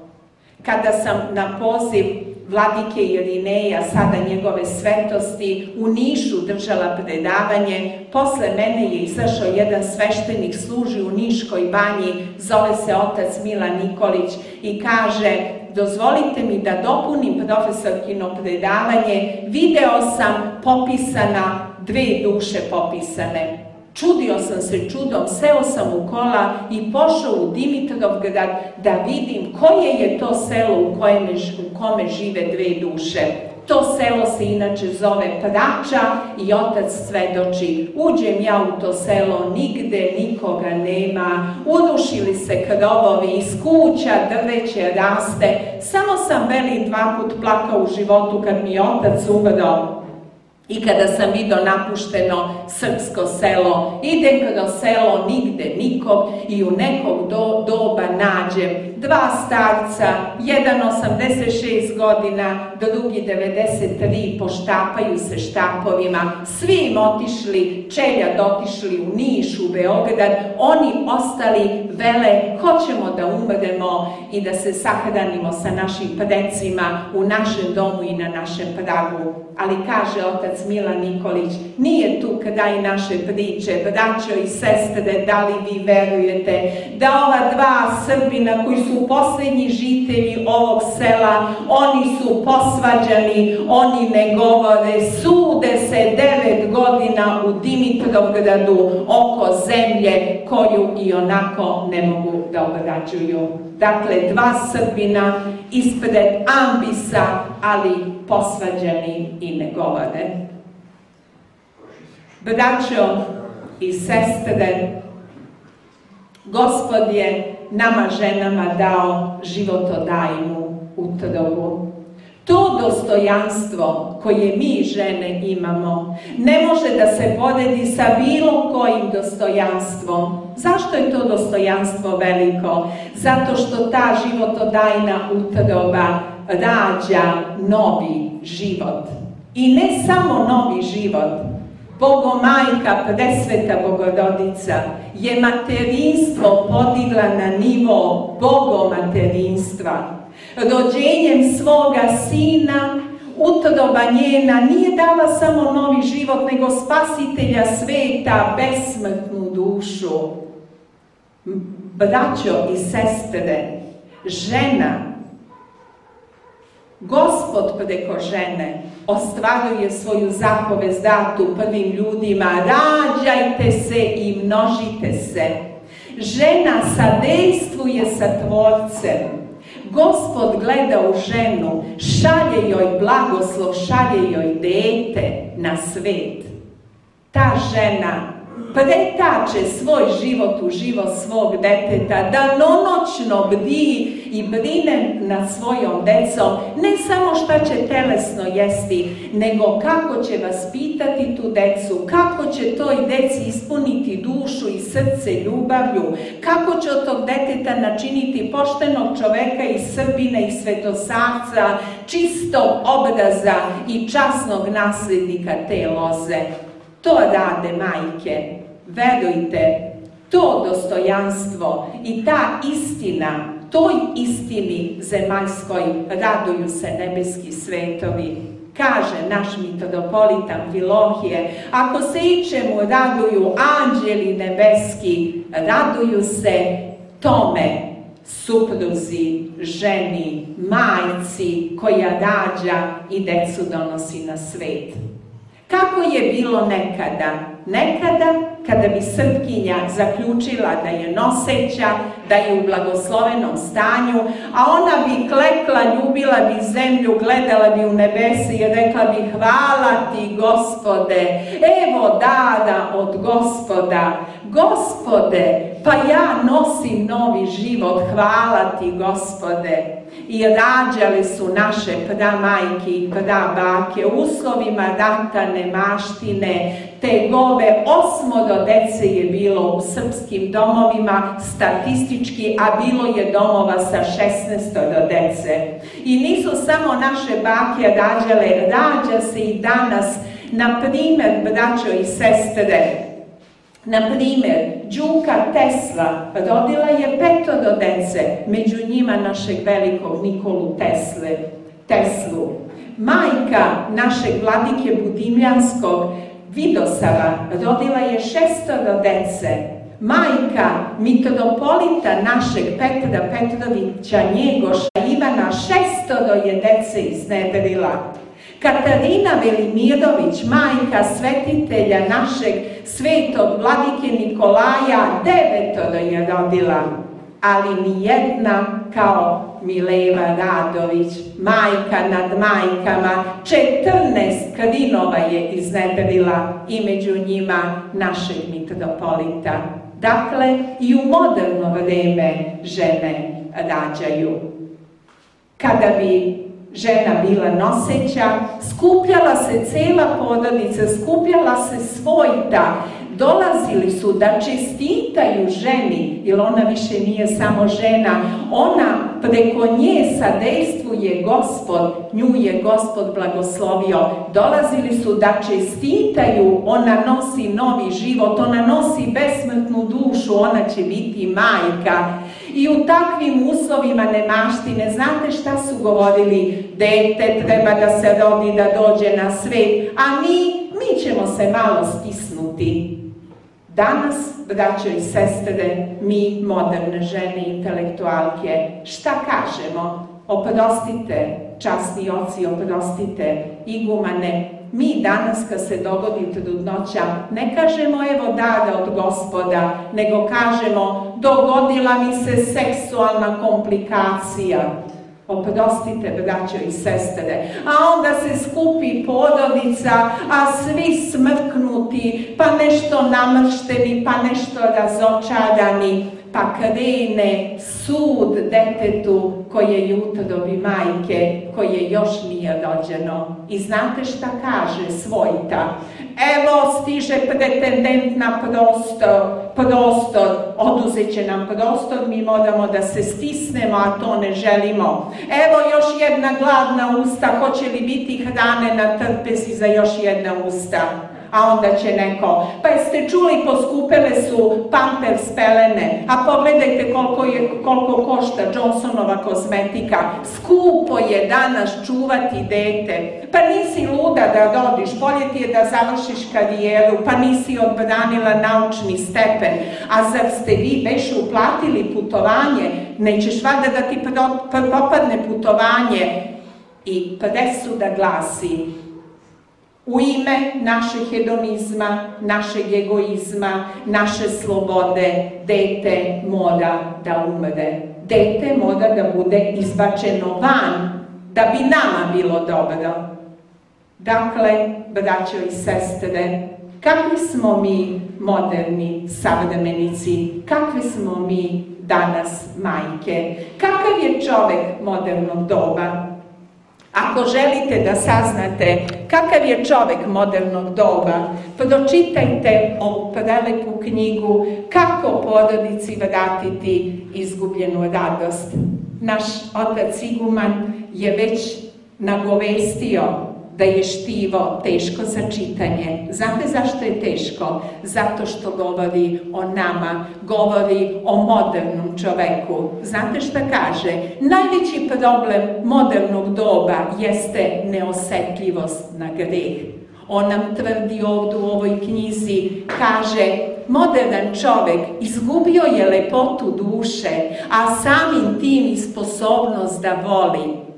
Kada sam na poziv vladike Irineja, sada njegove svetosti, u Nišu držala predavanje. Posle mene je izašao jedan sveštenik, služi u Niškoj banji, zove se otac Milan Nikolić i kaže, dozvolite mi da dopunim profesorkino predavanje, video sam popisana, dve duše popisane. Čudio sam se čudom, seo sam u kola i pošao u Dimitrovgrad da vidim koje je to selo u, kojem, u kome žive dve duše. To selo se inače zove Prača i otac svedoči. Uđem ja u to selo, nigde nikoga nema, urušili se krovovi, iz kuća drveće raste. Samo sam veli dva put plakao u životu kad mi otac umro I kada sam vidio napušteno srpsko selo, idem kroz selo, nigde nikog i u nekog do, doba nađem dva starca, jedan 86 godina, drugi 93, poštapaju se štapovima, svi im otišli, čelja dotišli u Niš, u Beograd, oni ostali vele, hoćemo da umremo i da se sahranimo sa našim predcima u našem domu i na našem pragu. Ali kaže otac Milan Nikolić, nije tu kraj naše priče, braćo i sestre, da li vi verujete da ova dva Srbina koji su poslednji žitelji ovog sela, oni su posvađani, oni ne govore, sude se devet godina u Dimitrovgradu oko zemlje koju i onako ne mogu da obrađuju. Dakle, dva Srbina ispred ambisa, ali posvađani i ne govore. Braćo i sestre, Gospod je nama ženama dao životodajnu utrobu. To dostojanstvo koje mi žene imamo ne može da se poredi sa bilo kojim dostojanstvom. Zašto je to dostojanstvo veliko? Zato što ta životodajna utroba rađa novi život. I ne samo novi život, Bogomajka, presveta Bogorodica, je materinstvo podigla na nivo bogomaterinstva. Rođenjem svoga sina, utroba njena nije dala samo novi život, nego spasitelja sveta, besmrtnu dušu. Braćo i sestre, žena Gospod preko žene ostvaruje svoju zapovez datu prvim ljudima, rađajte se i množite se. Žena sadejstvuje sa Tvorcem. Gospod gleda u ženu, šalje joj blagoslov, šalje joj dete na svet. Ta žena pretače svoj život u život svog deteta, da nonoćno bdi i brine nad svojom decom, ne samo šta će telesno jesti, nego kako će vaspitati tu decu, kako će toj deci ispuniti dušu i srce ljubavlju, kako će od tog deteta načiniti poštenog čoveka i Srbine i svetosavca, čistog obraza i časnog naslednika te loze. To rade majke. Verujte, to dostojanstvo i ta istina, toj istini zemaljskoj raduju se nebeski svetovi. Kaže naš mitropolitan Filohije, ako se ičemu raduju anđeli nebeski, raduju se tome supruzi, ženi, majci koja rađa i decu donosi na svet. Kako je bilo nekada? Nekada kada bi Srpkinja zaključila da je noseća, da je u blagoslovenom stanju, a ona bi klekla, ljubila bi zemlju, gledala bi u nebese i rekla bi hvala ti gospode, evo dada od gospoda, gospode, pa ja nosim novi život, hvala ti gospode. I rađale su naše pramajke i prabake uslovima rata nemaštine, te gove osmodo dece je bilo u srpskim domovima statistički, a bilo je domova sa 16 dece. I nisu samo naše bake rađale, rađa se i danas, na primer, braćo i sestre, Na primer, Đuka Tesla rodila je petoro dece, među njima našeg velikog Nikolu Tesle. Teslu. Majka našeg vladike Budimljanskog, Vidosava, rodila je šestoro dece, majka mitropolita našeg Petra Petrovića Njegoša Ivana šestoro je dece iznedrila. Katarina Velimirović, majka svetitelja našeg svetog vladike Nikolaja, devetoro je rodila, ali ni jedna kao Mileva Radović, majka nad majkama, četrnest krinova je iznedrila i među njima našeg mitropolita. Dakle, i u moderno vreme žene rađaju. Kada bi žena bila noseća, skupljala se cela porodica, skupljala se svojta, dolazili su da čestitaju ženi, jer ona više nije samo žena, ona preko nje sadejstvuje gospod, nju je gospod blagoslovio. Dolazili su da čestitaju, ona nosi novi život, ona nosi besmrtnu dušu, ona će biti majka. I u takvim uslovima nemaštine, znate šta su govorili? Dete treba da se rodi, da dođe na svet, a mi, mi ćemo se malo stisnuti. Danas, braćo i sestre, mi, moderne žene, intelektualke, šta kažemo? Oprostite, časni oci, oprostite, igumane, mi danas kad se dogodi trudnoća, ne kažemo evo dada od gospoda, nego kažemo dogodila mi se seksualna komplikacija. Oprostite, braćo i sestre. A onda se skupi porodica, a svi smrknuti, pa nešto namršteni, pa nešto razočarani, pa krene sud detetu koje jutro dobi majke, koje još nije rođeno. I znate šta kaže svojta? Evo stiže pretendent na prostor, prostor, oduzet će nam prostor, mi moramo da se stisnemo, a to ne želimo. Evo još jedna gladna usta, hoće li biti hrane na trpezi za još jedna usta? A onda će neko, pa jeste čuli, poskupele su pampers pelene, a pogledajte koliko, je, koliko košta Johnsonova kozmetika. Skupo je danas čuvati dete. Pa nisi luda da rodiš, bolje ti je da završiš karijeru, pa nisi odbranila naučni stepen. A zar ste vi već uplatili putovanje? Nećeš vada da ti propadne putovanje? I presuda glasi, u ime našeg hedonizma, našeg egoizma, naše slobode, dete mora da umre. Dete mora da bude izbačeno van, da bi nama bilo dobro. Dakle, braćo i sestre, kakvi smo mi moderni savremenici, kakvi smo mi danas majke, kakav je čovek modernog doba, Ako želite da saznate kakav je čovek modernog doba, pročitajte ovu prelepu knjigu Kako porodici vratiti izgubljenu radost. Naš otac Iguman je već nagovestio da je štivo teško za čitanje. Znate zašto je teško? Zato što govori o nama, govori o modernom čoveku. Znate šta kaže? Najveći problem modernog doba jeste neosetljivost na greh. On nam tvrdi ovdje u ovoj knjizi, kaže, modern čovek izgubio je lepotu duše, a samim tim i sposobnost da voli.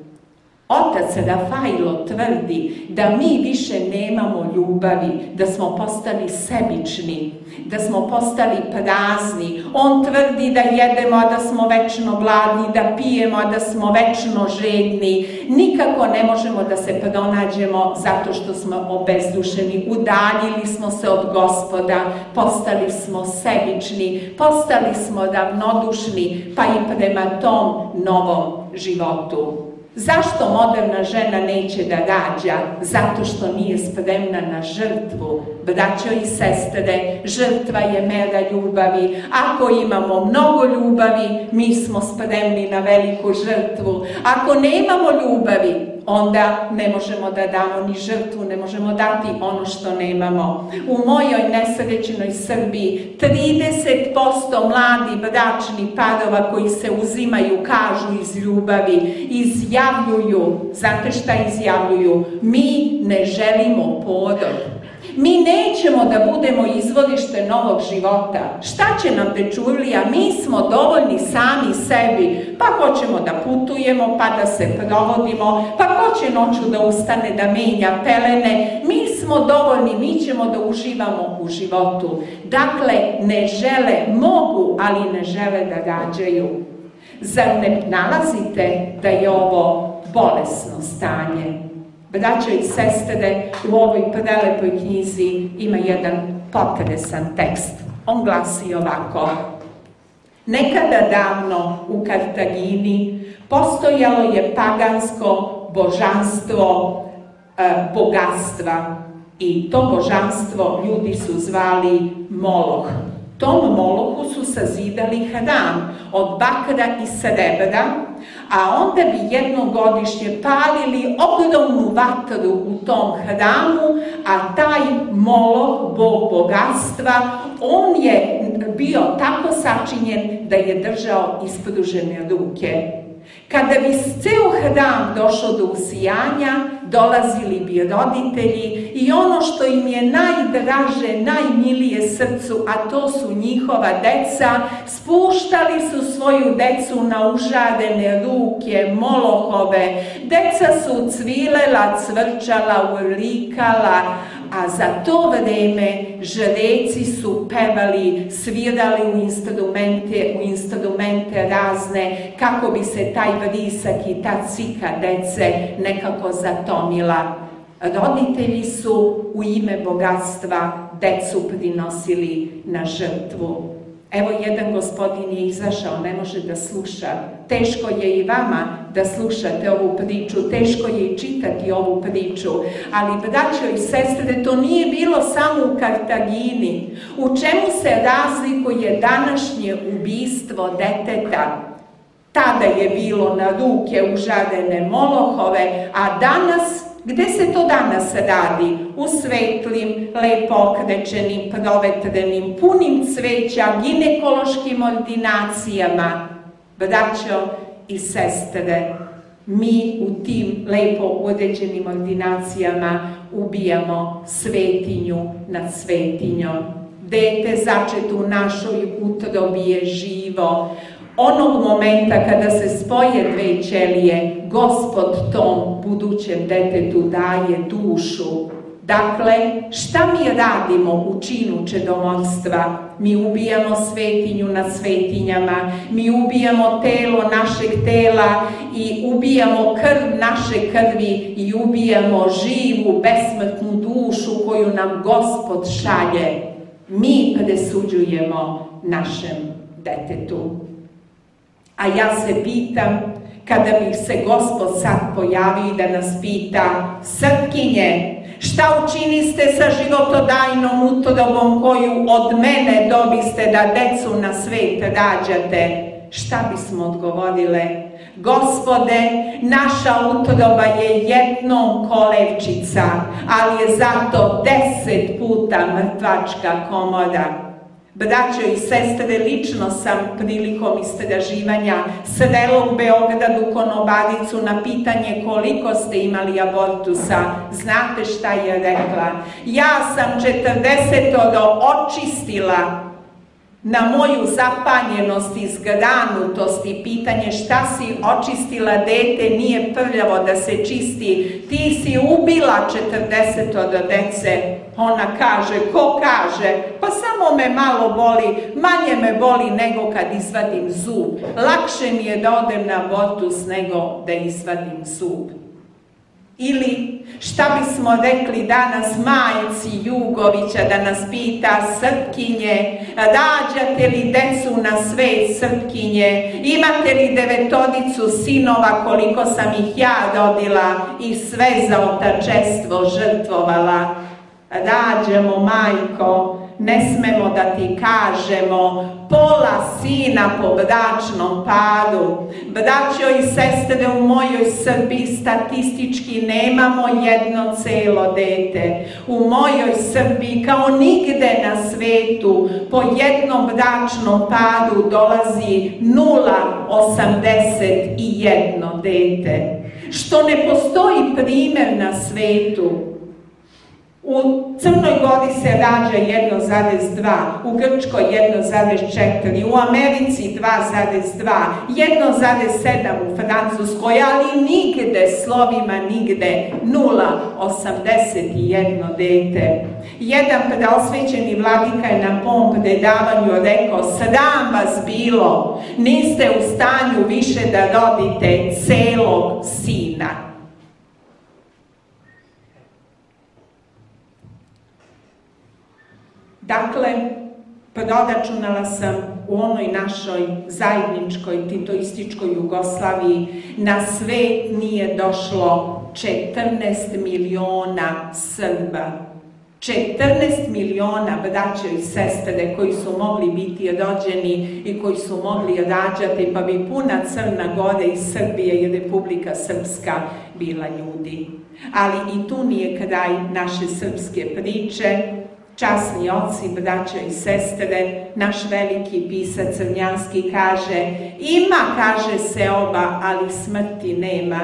Otac Rafajlo tvrdi da mi više nemamo ljubavi, da smo postali sebični, da smo postali prazni. On tvrdi da jedemo, da smo večno gladni, da pijemo, da smo večno žedni. Nikako ne možemo da se pronađemo zato što smo obezdušeni. Udaljili smo se od gospoda, postali smo sebični, postali smo ravnodušni, pa i prema tom novom životu. Zašto moderna žena neće da rađa? Zato što nije spremna na žrtvu. Braćo i sestre, žrtva je mera ljubavi. Ako imamo mnogo ljubavi, mi smo spremni na veliku žrtvu. Ako nemamo ljubavi, onda ne možemo da damo ni žrtvu, ne možemo dati ono što nemamo. U mojoj nesrećenoj Srbiji 30% mladi bračni parova koji se uzimaju, kažu iz ljubavi, izjavljuju, znate šta izjavljuju? Mi ne želimo porod. Mi nećemo da budemo izvodište novog života. Šta će nam dečurlija? Mi smo dovoljni sami sebi. Pa hoćemo da putujemo, pa da se provodimo, pa ko će noću da ustane da menja pelene. Mi smo dovoljni, mi ćemo da uživamo u životu. Dakle, ne žele, mogu, ali ne žele da gađaju. Zar ne nalazite da je ovo bolesno stanje? Braćo i sestre, u ovoj prelepoj knjizi ima jedan potresan tekst. On glasi ovako. Nekada davno u Kartagini postojalo je pagansko božanstvo e, bogatstva i to božanstvo ljudi su zvali Moloh. Tom Molohu su sazidali hram od bakra i srebra, a onda bi jednogodišnje palili ogromnu vatru u tom hramu, a taj Moloh, bog bogatstva, on je bio tako sačinjen da je držao ispružene ruke. Kada bi ceo hram došao do usijanja, dolazili bi roditelji i ono što im je najdraže, najmilije srcu, a to su njihova deca, spuštali su svoju decu na užadene ruke, molohove. Deca su cvilela, cvrčala, urlikala, a za to vreme žreci su pevali, svirali u instrumente, u instrumente razne, kako bi se taj vrisak i ta cika dece nekako zatomila. Roditelji su u ime bogatstva decu prinosili na žrtvu. Evo jedan gospodin je izašao, ne može da sluša. Teško je i vama da slušate ovu priču, teško je i čitati ovu priču. Ali, braćo i sestre, to nije bilo samo u Kartagini. U čemu se razlikuje današnje ubistvo deteta? Tada je bilo na ruke užadene molohove, a danas Gde se to danas radi? U svetlim, lepo okrečenim, provetrenim, punim cveća, ginekološkim ordinacijama. Braćo i sestre, mi u tim lepo uređenim ordinacijama ubijamo svetinju nad svetinjom. Dete začeto u našoj utrobi je živo, Onog momenta kada se spoje dve ćelije, gospod tom budućem detetu daje dušu. Dakle, šta mi radimo u činu čedomorstva? Mi ubijamo svetinju na svetinjama, mi ubijamo telo našeg tela i ubijamo krv naše krvi i ubijamo živu, besmrtnu dušu koju nam gospod šalje. Mi presuđujemo našem detetu. A ja se pitam, kada bi se gospod sad pojavio da nas pita, Srpkinje, šta učiniste sa životodajnom utodobom koju od mene dobiste da decu na svet rađate? Šta bismo odgovorile? Gospode, naša utroba je jednom kolevčica, ali je zato deset puta mrtvačka komora. Braćo i sestre, lično sam prilikom istraživanja srela u Beogradu konobaricu na pitanje koliko ste imali abortusa. Znate šta je rekla? Ja sam 40 očistila na moju zapanjenost i zgranutost i pitanje šta si očistila dete nije prljavo da se čisti, ti si ubila 40 od dece. Ona kaže, ko kaže? Pa samo me malo boli, manje me boli nego kad izvadim zub. Lakše mi je da odem na abortus nego da izvadim zub. Ili šta bismo rekli danas majci Jugovića da nas pita Srpkinje, rađate li decu na svet Srpkinje, imate li devetodicu sinova koliko sam ih ja rodila i sve za otačestvo žrtvovala. Rađemo majko, ne smemo da ti kažemo pola sina po bračnom padu. Braćo i sestre u mojoj Srbiji statistički nemamo jedno celo dete. U mojoj Srbiji kao nigde na svetu po jednom bračnom padu dolazi 0,81 dete. Što ne postoji primer na svetu U Crnoj Gori se rađa 1,2, u Grčkoj 1,4, u Americi 2,2, 1,7 u Francuskoj, ali nigde, slovima nigde, 0,81 dete. Jedan preosvećeni vladika je na pom predavanju rekao, sram vas bilo, niste u stanju više da rodite celog sina. Dakle, proračunala sam u onoj našoj zajedničkoj titoističkoj Jugoslaviji na svet nije došlo 14 miliona Srba. 14 miliona braća i sestre koji su mogli biti rođeni i koji su mogli rađati, pa bi puna Crna Gora i Srbije i Republika Srpska bila ljudi. Ali i tu nije kraj naše srpske priče, Časni oci, braća i sestre, naš veliki pisac Crnjanski kaže ima, kaže se oba, ali smrti nema.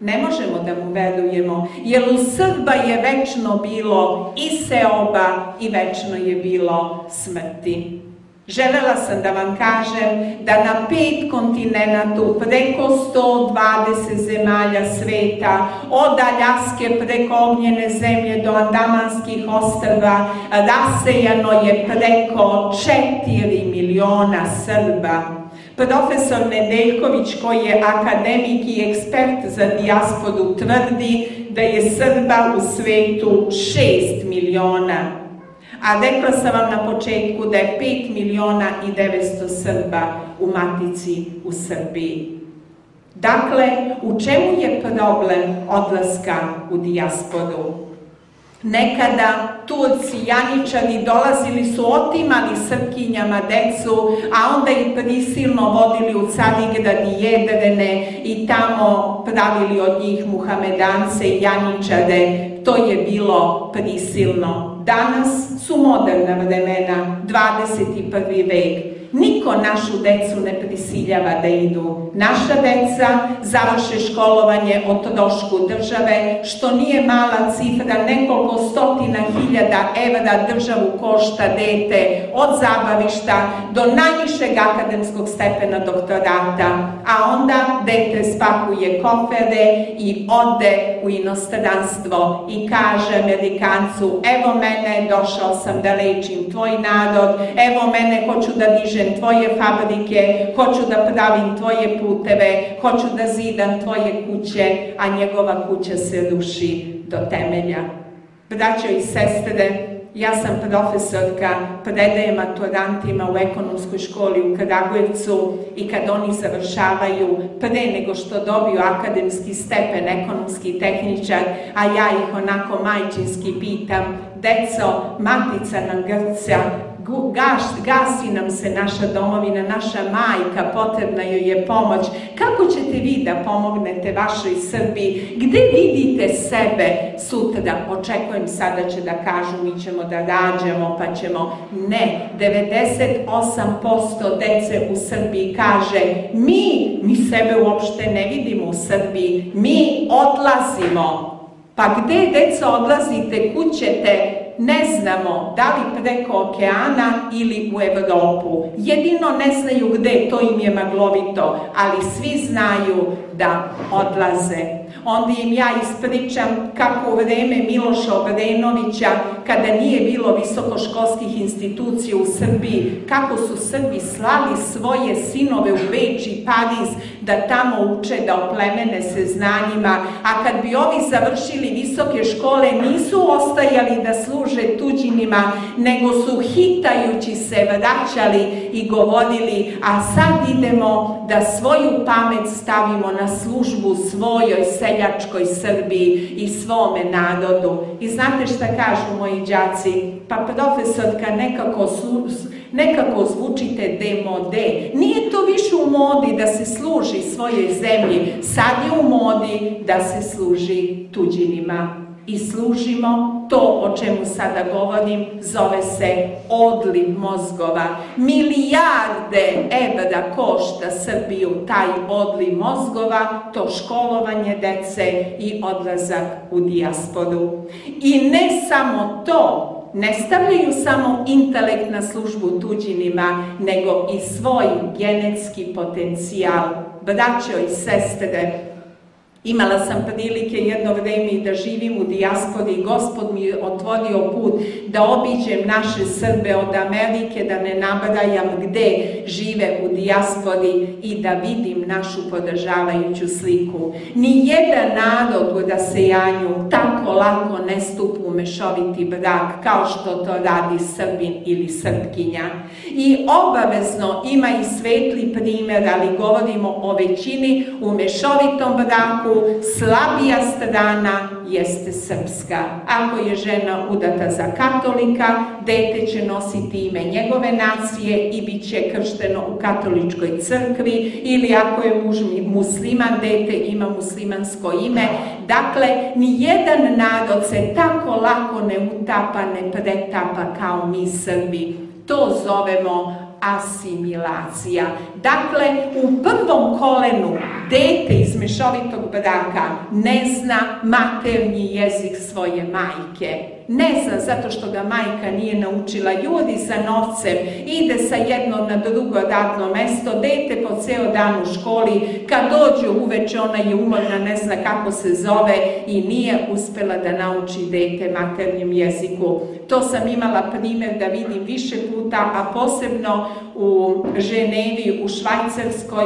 Ne možemo da mu verujemo, jer u Srba je večno bilo i seoba i večno je bilo smrti. Želela sam da vam kažem da na pet kontinenatu, preko 120 zemalja sveta, od Aljaske preko ognjene zemlje do Andamanskih ostrva, rasejano je preko 4 miliona Srba. Profesor Nedeljković, koji je akademik i ekspert za dijasporu, tvrdi da je Srba u svetu 6 miliona a rekla sam vam na početku da je 5 miliona i 900 Srba u Matici u Srbiji. Dakle, u čemu je problem odlaska u dijasporu? Nekada Turci, Janičani dolazili su, otimali Srpkinjama decu, a onda ih prisilno vodili u Carigrad i Jedrene i tamo pravili od njih muhamedance i Janičare. To je bilo prisilno Danas su moderna vremena, 21. vek. Niko našu decu ne prisiljava da idu. Naša deca završe školovanje o trošku države, što nije mala cifra, nekoliko stotina hiljada evra državu košta dete od zabavišta do najvišeg akademskog stepena doktorata, a onda dete spakuje kofere i ode u inostranstvo i kaže Amerikancu, evo mene, došao sam da lečim tvoj narod, evo mene, hoću da dižem dižem tvoje fabrike, hoću da pravim tvoje puteve, hoću da zidam tvoje kuće, a njegova kuća se ruši do temelja. Braćo i sestre, ja sam profesorka, predajem maturantima u ekonomskoj školi u Kragujevcu i kad oni završavaju, pre nego što dobiju akademski stepen ekonomski tehničar, a ja ih onako majčinski pitam, deco, matica nam grca, gaš, gasi nam se naša domovina, naša majka, potrebna joj je pomoć. Kako ćete vi da pomognete vašoj Srbiji? Gde vidite sebe sutra? Očekujem sada će da kažu mi ćemo da rađemo, pa ćemo. Ne, 98% dece u Srbiji kaže mi, mi sebe uopšte ne vidimo u Srbiji, mi odlazimo. Pa gde, deca, odlazite, kućete, ne znamo da li preko okeana ili u Evropu. Jedino ne znaju gde, to im je maglovito, ali svi znaju da odlaze onda im ja ispričam kako u vreme Miloša Obrenovića, kada nije bilo visokoškolskih institucija u Srbiji, kako su Srbi slali svoje sinove u Beč i Pariz da tamo uče da oplemene se znanjima, a kad bi ovi završili visoke škole nisu ostajali da služe tuđinima, nego su hitajući se vraćali i govorili, a sad idemo da svoju pamet stavimo na službu svojoj seljačkoj Srbiji i svome narodu. I znate šta kažu moji đaci? Pa profesorka nekako, su, nekako zvučite demode. Nije to više u modi da se služi svojoj zemlji, sad je u modi da se služi tuđinima i služimo to o čemu sada govorim, zove se odliv mozgova. Milijarde evra košta Srbiju taj odliv mozgova, to školovanje dece i odlazak u dijasporu. I ne samo to, ne stavljaju samo intelekt na službu tuđinima, nego i svoj genetski potencijal. Braćo i sestre, Imala sam prilike jedno vreme da živim u dijaspori. Gospod mi otvorio put da obiđem naše Srbe od Amerike, da ne nabrajam gde žive u dijaspori i da vidim našu podržavajuću sliku. Ni jedan narod u rasejanju tako lako ne stupu u mešoviti brak kao što to radi Srbin ili Srpkinja. I obavezno ima i svetli primjer, ali govorimo o većini u mešovitom braku slabija strana jeste srpska. Ako je žena udata za katolika, dete će nositi ime njegove nacije i bit će kršteno u katoličkoj crkvi ili ako je muž musliman, dete ima muslimansko ime. Dakle, ni jedan narod se tako lako ne utapa, ne pretapa kao mi Srbi. To zovemo asimilacija. Dakle, u prvom kolenu dete iz mešovitog braka ne zna maternji jezik svoje majke. Ne zna zato što ga majka nije naučila. Ljudi sa novcem ide sa jedno na drugo radno mesto, dete po ceo dan u školi, kad dođe uveče ona je umorna, ne zna kako se zove i nije uspela da nauči dete maternjem jeziku. To sam imala primjer da vidim više puta, a posebno u Ženevi, u Švajcarskoj,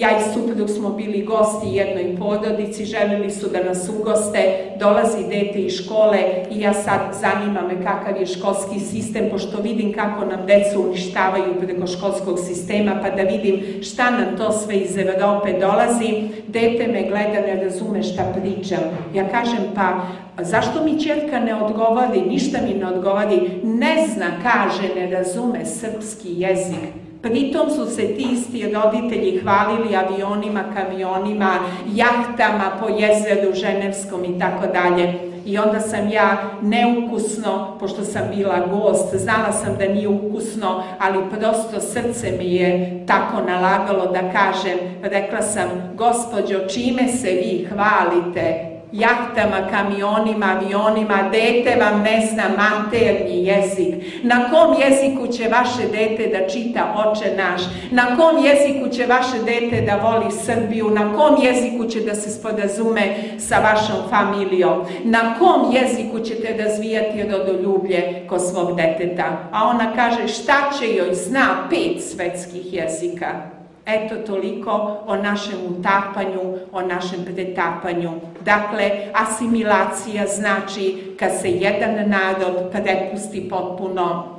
ja i suprug smo bili gosti jednoj porodici, želili su da nas ugoste, dolazi dete iz škole i ja sad zanima me kakav je školski sistem, pošto vidim kako nam decu uništavaju preko školskog sistema, pa da vidim šta nam to sve iz Evrope dolazi. Dete me gleda, ne razume šta pričam. Ja kažem, pa zašto mi čerka ne odgovori, ništa mi ne odgovori, ne zna, kaže, ne razume srpski jezik. Pritom su se ti isti roditelji hvalili avionima, kamionima, jahtama po jezeru Ženevskom i tako dalje. I onda sam ja neukusno, pošto sam bila gost, znala sam da nije ukusno, ali prosto srce mi je tako nalagalo da kažem, rekla sam, gospođo, čime se vi hvalite? Jahtama, kamionima, avionima, dete vam ne zna maternji jezik. Na kom jeziku će vaše dete da čita oče naš? Na kom jeziku će vaše dete da voli Srbiju? Na kom jeziku će da se spodazume sa vašom familijom? Na kom jeziku ćete razvijati rodoljublje ko svog deteta? A ona kaže šta će joj zna pet svetskih jezika. Eto toliko o našem utapanju, o našem pretapanju. Dakle, asimilacija znači kad se jedan narod prepusti potpuno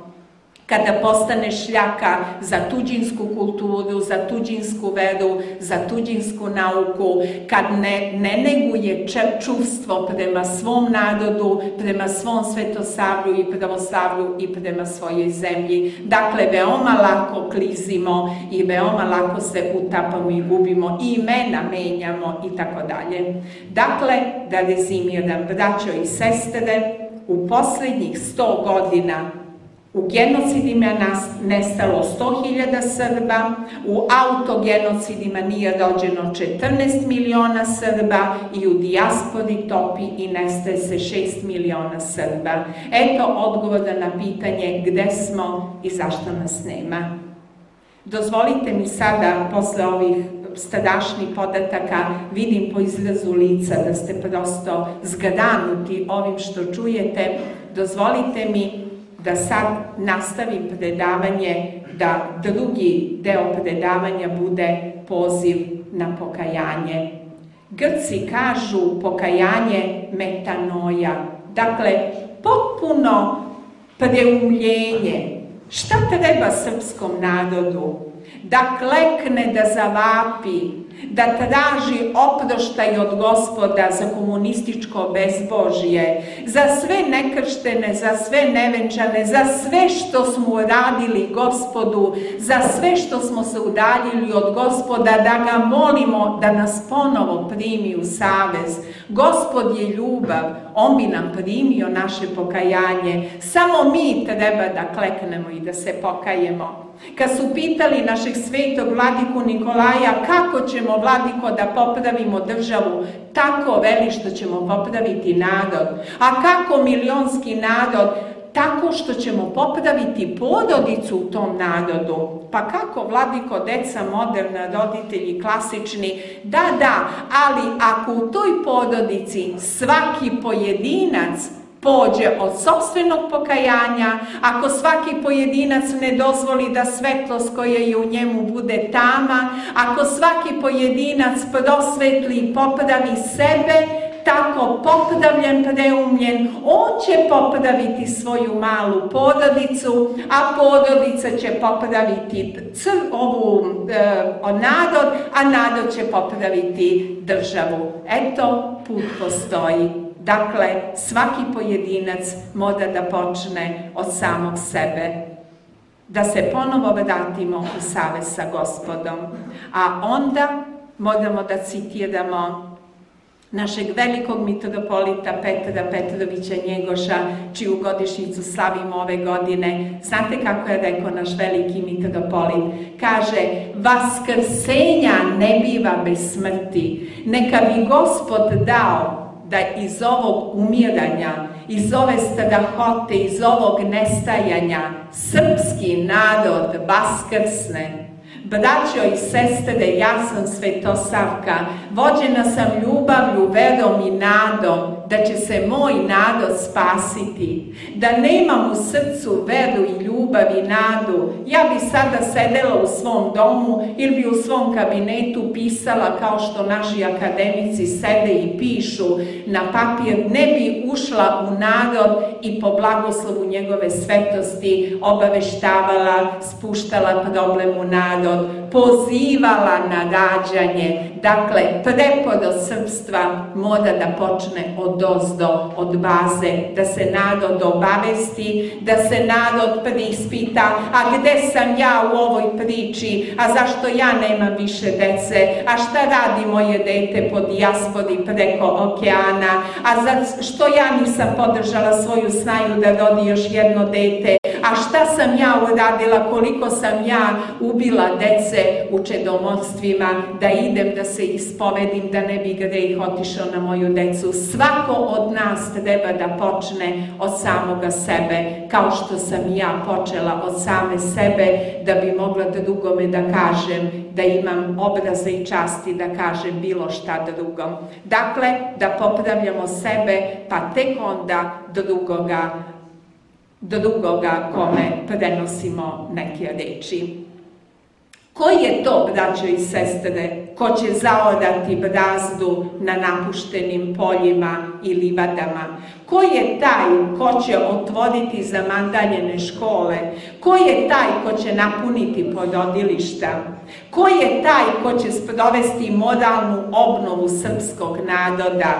kada postane šljaka za tuđinsku kulturu, za tuđinsku veru, za tuđinsku nauku, kad ne, ne neguje čuvstvo prema svom narodu, prema svom svetosavlju i pravoslavlju i prema svojoj zemlji. Dakle, veoma lako klizimo i veoma lako se utapamo i gubimo i imena menjamo i tako dalje. Dakle, da rezimiram, braćo i sestre, u poslednjih sto godina U genocidima je nestalo 100.000 Srba, u autogenocidima nije rođeno 14 miliona Srba i u dijaspori topi i nestaje se 6 miliona Srba. Eto odgovora na pitanje gde smo i zašto nas nema. Dozvolite mi sada, posle ovih stradašnih podataka, vidim po izrazu lica da ste prosto zgradanuti ovim što čujete, dozvolite mi da sad nastavim predavanje, da drugi deo predavanja bude poziv na pokajanje. Grci kažu pokajanje metanoja, dakle potpuno preumljenje. Šta treba srpskom narodu? Da klekne, da zavapi, da traži oproštaj od gospoda za komunističko bezbožje, za sve nekrštene, za sve nevenčane, za sve što smo uradili gospodu, za sve što smo se udaljili od gospoda, da ga molimo da nas ponovo primi u savez. Gospod je ljubav, on bi nam primio naše pokajanje. Samo mi treba da kleknemo i da se pokajemo. Kad su pitali našeg svetog vladiku Nikolaja kako ćemo vladiko da popravimo državu, tako veli što ćemo popraviti narod. A kako milionski narod? Tako što ćemo popraviti porodicu u tom narodu. Pa kako, vladiko, deca, moderna, roditelji, klasični? Da, da, ali ako u toj porodici svaki pojedinac pođe od sobstvenog pokajanja, ako svaki pojedinac ne dozvoli da svetlost koja je u njemu bude tama, ako svaki pojedinac prosvetli i popravi sebe, tako popravljen, preumljen, on će popraviti svoju malu porodicu, a porodica će popraviti cr, ovu e, narod, a narod će popraviti državu. Eto, put postoji. Dakle, svaki pojedinac mora da počne od samog sebe, da se ponovo vratimo u save sa gospodom. A onda moramo da citiramo našeg velikog mitropolita Petra Petrovića Njegoša, čiju godišnicu slavimo ove godine. Znate kako je rekao naš veliki mitropolit? Kaže, vaskrsenja ne biva bez smrti. Neka bi gospod dao da iz ovog umiranja, iz ove strahote, iz ovog nestajanja, srpski narod vaskrsne, Braćo i sestre, ja sam Svetosavka, vođena sam ljubavlju, verom i nadom, da će se moj narod spasiti, da nemam u srcu veru i ljubav i nadu, ja bi sada sedela u svom domu ili bi u svom kabinetu pisala kao što naši akademici sede i pišu. Na papir, ne bi ušla u narod i po blagoslovu njegove svetosti obaveštavala, spuštala problem u narod, pozivala na rađanje. Dakle, prepodo srpstva mora da počne od ozdo, od baze, da se narod obavesti, da se narod prispita, a gde sam ja u ovoj priči, a zašto ja nemam više dece, a šta radi moje dete po dijaspori preko okeana, a za što ja nisam podržala svoju snaju da rodi još jedno dete, a šta sam ja uradila, koliko sam ja ubila dece u čedomotstvima, da idem da se ispovedim, da ne bi greh otišao na moju decu. Svako od nas treba da počne od samoga sebe, kao što sam ja počela od same sebe, da bi mogla da drugome da kažem da imam obraza i časti da kažem bilo šta drugom. Dakle, da popravljamo sebe, pa tek onda drugoga drugoga kome prenosimo neke reči. Ko je to, braćo i sestre, ko će zaodati brazdu na napuštenim poljima i livadama? Ko je taj ko će otvoriti zamandaljene škole? Ko je taj ko će napuniti porodilišta? Ko je taj ko će sprovesti moralnu obnovu srpskog naroda?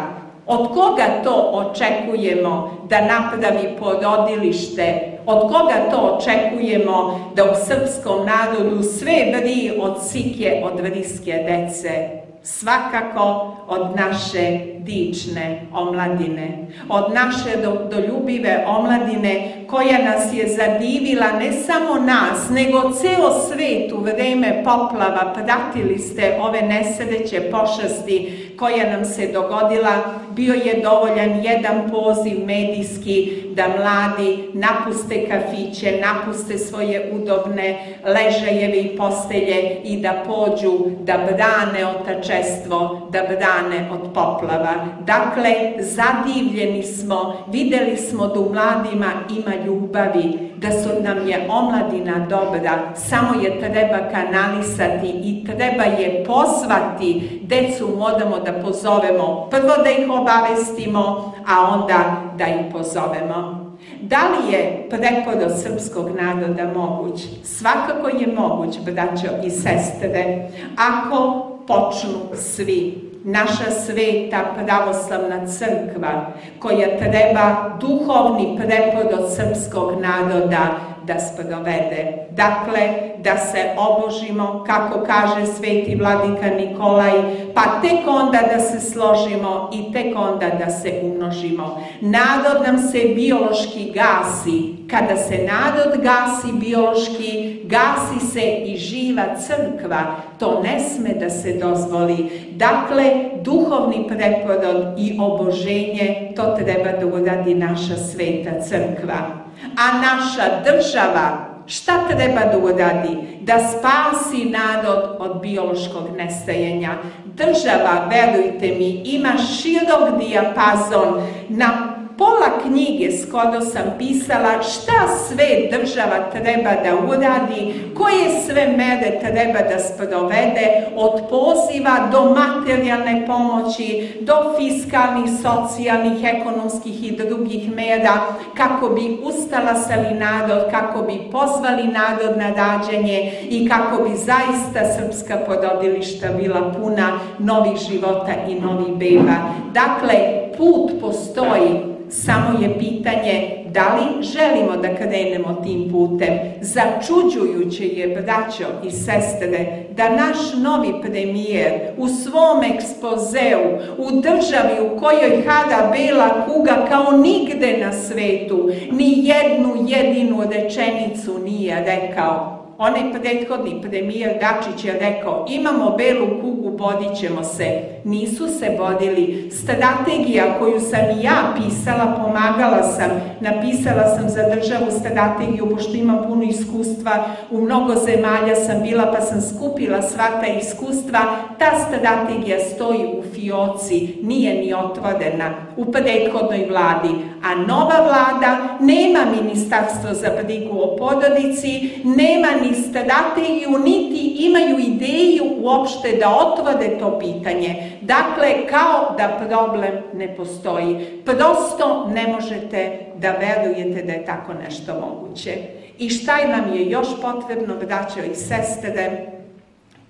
Od koga to očekujemo da napravi porodilište? Od koga to očekujemo da u srpskom narodu sve vri od sike od vriske dece? Svakako od naše dične omladine, od naše doljubive omladine koja nas je zadivila ne samo nas, nego ceo svet u vreme poplava. Pratili ste ove nesreće pošasti koja nam se dogodila, bio je dovoljan jedan poziv medijski da mladi napuste kafiće, napuste svoje udobne ležajeve i postelje i da pođu da brane otačestvo, da brane od poplava. Dakle, zadivljeni smo, videli smo da u mladima ima ljubavi, da su nam je omladina dobra, samo je treba kanalisati i treba je pozvati. Decu moramo da pozovemo, prvo da ih obavestimo, a onda da ih pozovemo. Da li je preporod srpskog naroda moguć? Svakako je moguć, braćo i sestre, ako počnu svi naša sveta pravoslavna crkva koja treba duhovni preporod srpskog naroda da sprovede. Dakle, da se obožimo, kako kaže sveti vladika Nikolaj, pa tek onda da se složimo i tek onda da se umnožimo. Narod nam se biološki gasi. Kada se narod gasi biološki, gasi se i živa crkva. To ne sme da se dozvoli. Dakle, duhovni preporod i oboženje, to treba da uradi naša sveta crkva. A naša država šta treba da uradi? Da spasi narod od biološkog nestajanja. Država, verujte mi, ima širok dijapazon na pola knjige skoro sam pisala šta sve država treba da uradi, koje sve mere treba da sprovede od poziva do materijalne pomoći, do fiskalnih, socijalnih, ekonomskih i drugih mera, kako bi ustala sali narod, kako bi pozvali narod na rađanje i kako bi zaista srpska porodilišta bila puna novih života i novih beba. Dakle, put postoji, samo je pitanje da li želimo da krenemo tim putem. Začuđujuće je, braćo i sestre, da naš novi premijer u svom ekspozeu, u državi u kojoj hada bela kuga kao nigde na svetu, ni jednu jedinu rečenicu nije rekao onaj prethodni premijer Dačić je rekao imamo belu kugu, bodit ćemo se. Nisu se bodili. Strategija koju sam i ja pisala, pomagala sam, napisala sam za državu strategiju, pošto imam puno iskustva, u mnogo zemalja sam bila pa sam skupila sva ta iskustva. Ta strategija stoji u fioci, nije ni otvorena u prethodnoj vladi. A nova vlada nema ministarstvo za brigu o porodici, nema ni strategiju, niti imaju ideju uopšte da otvore to pitanje. Dakle, kao da problem ne postoji. Prosto ne možete da verujete da je tako nešto moguće. I šta nam je još potrebno, braćo i sestre?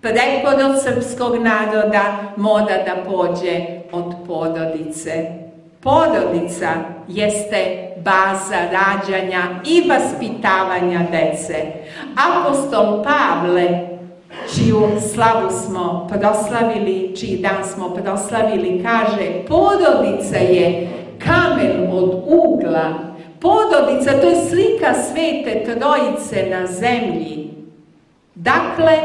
Prepod od srpskog naroda mora da pođe od porodice. Porodica jeste baza rađanja i vaspitavanja dece. Apostol Pavle, čiju slavu smo proslavili, čiji dan smo proslavili, kaže porodica je kamen od ugla. Porodica, to je slika svete trojice na zemlji. Dakle,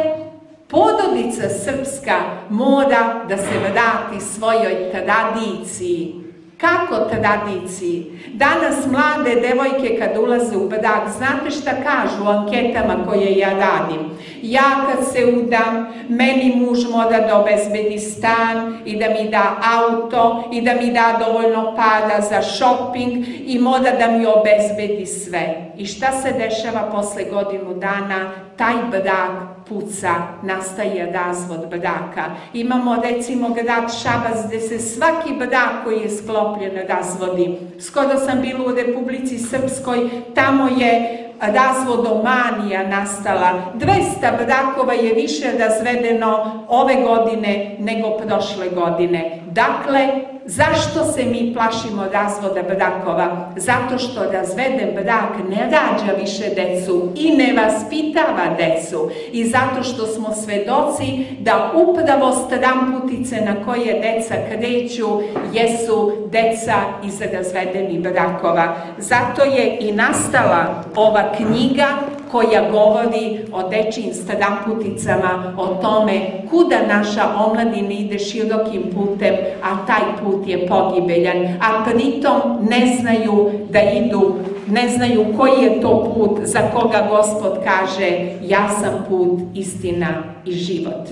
porodica srpska mora da se vrati svojoj tradiciji, Kako tradiciji? Danas mlade devojke kad ulaze u brak, znate šta kažu u anketama koje ja radim? Ja kad se udam, meni muž mora da obezbedi stan i da mi da auto i da mi da dovoljno para za shopping i mora da mi obezbedi sve. I šta se dešava posle godinu dana? Taj brak puca, nastaje razvod braka. Imamo recimo grad Šabac gde se svaki brak koji je sklopljen razvodi. Skoro sam bila u Republici Srpskoj, tamo je razvodomanija nastala. 200 brakova je više razvedeno ove godine nego prošle godine. Dakle, Zašto se mi plašimo razvoda brakova? Zato što razveden brak ne rađa više decu i ne vaspitava decu. I zato što smo svedoci da upravo stramputice na koje deca kreću jesu deca iz razvedenih brakova. Zato je i nastala ova knjiga koja govori o dečijim stramputicama, o tome kuda naša omladina ide širokim putem, a taj put je pogibeljan, a pritom ne znaju da idu, ne znaju koji je to put za koga gospod kaže ja sam put, istina i život.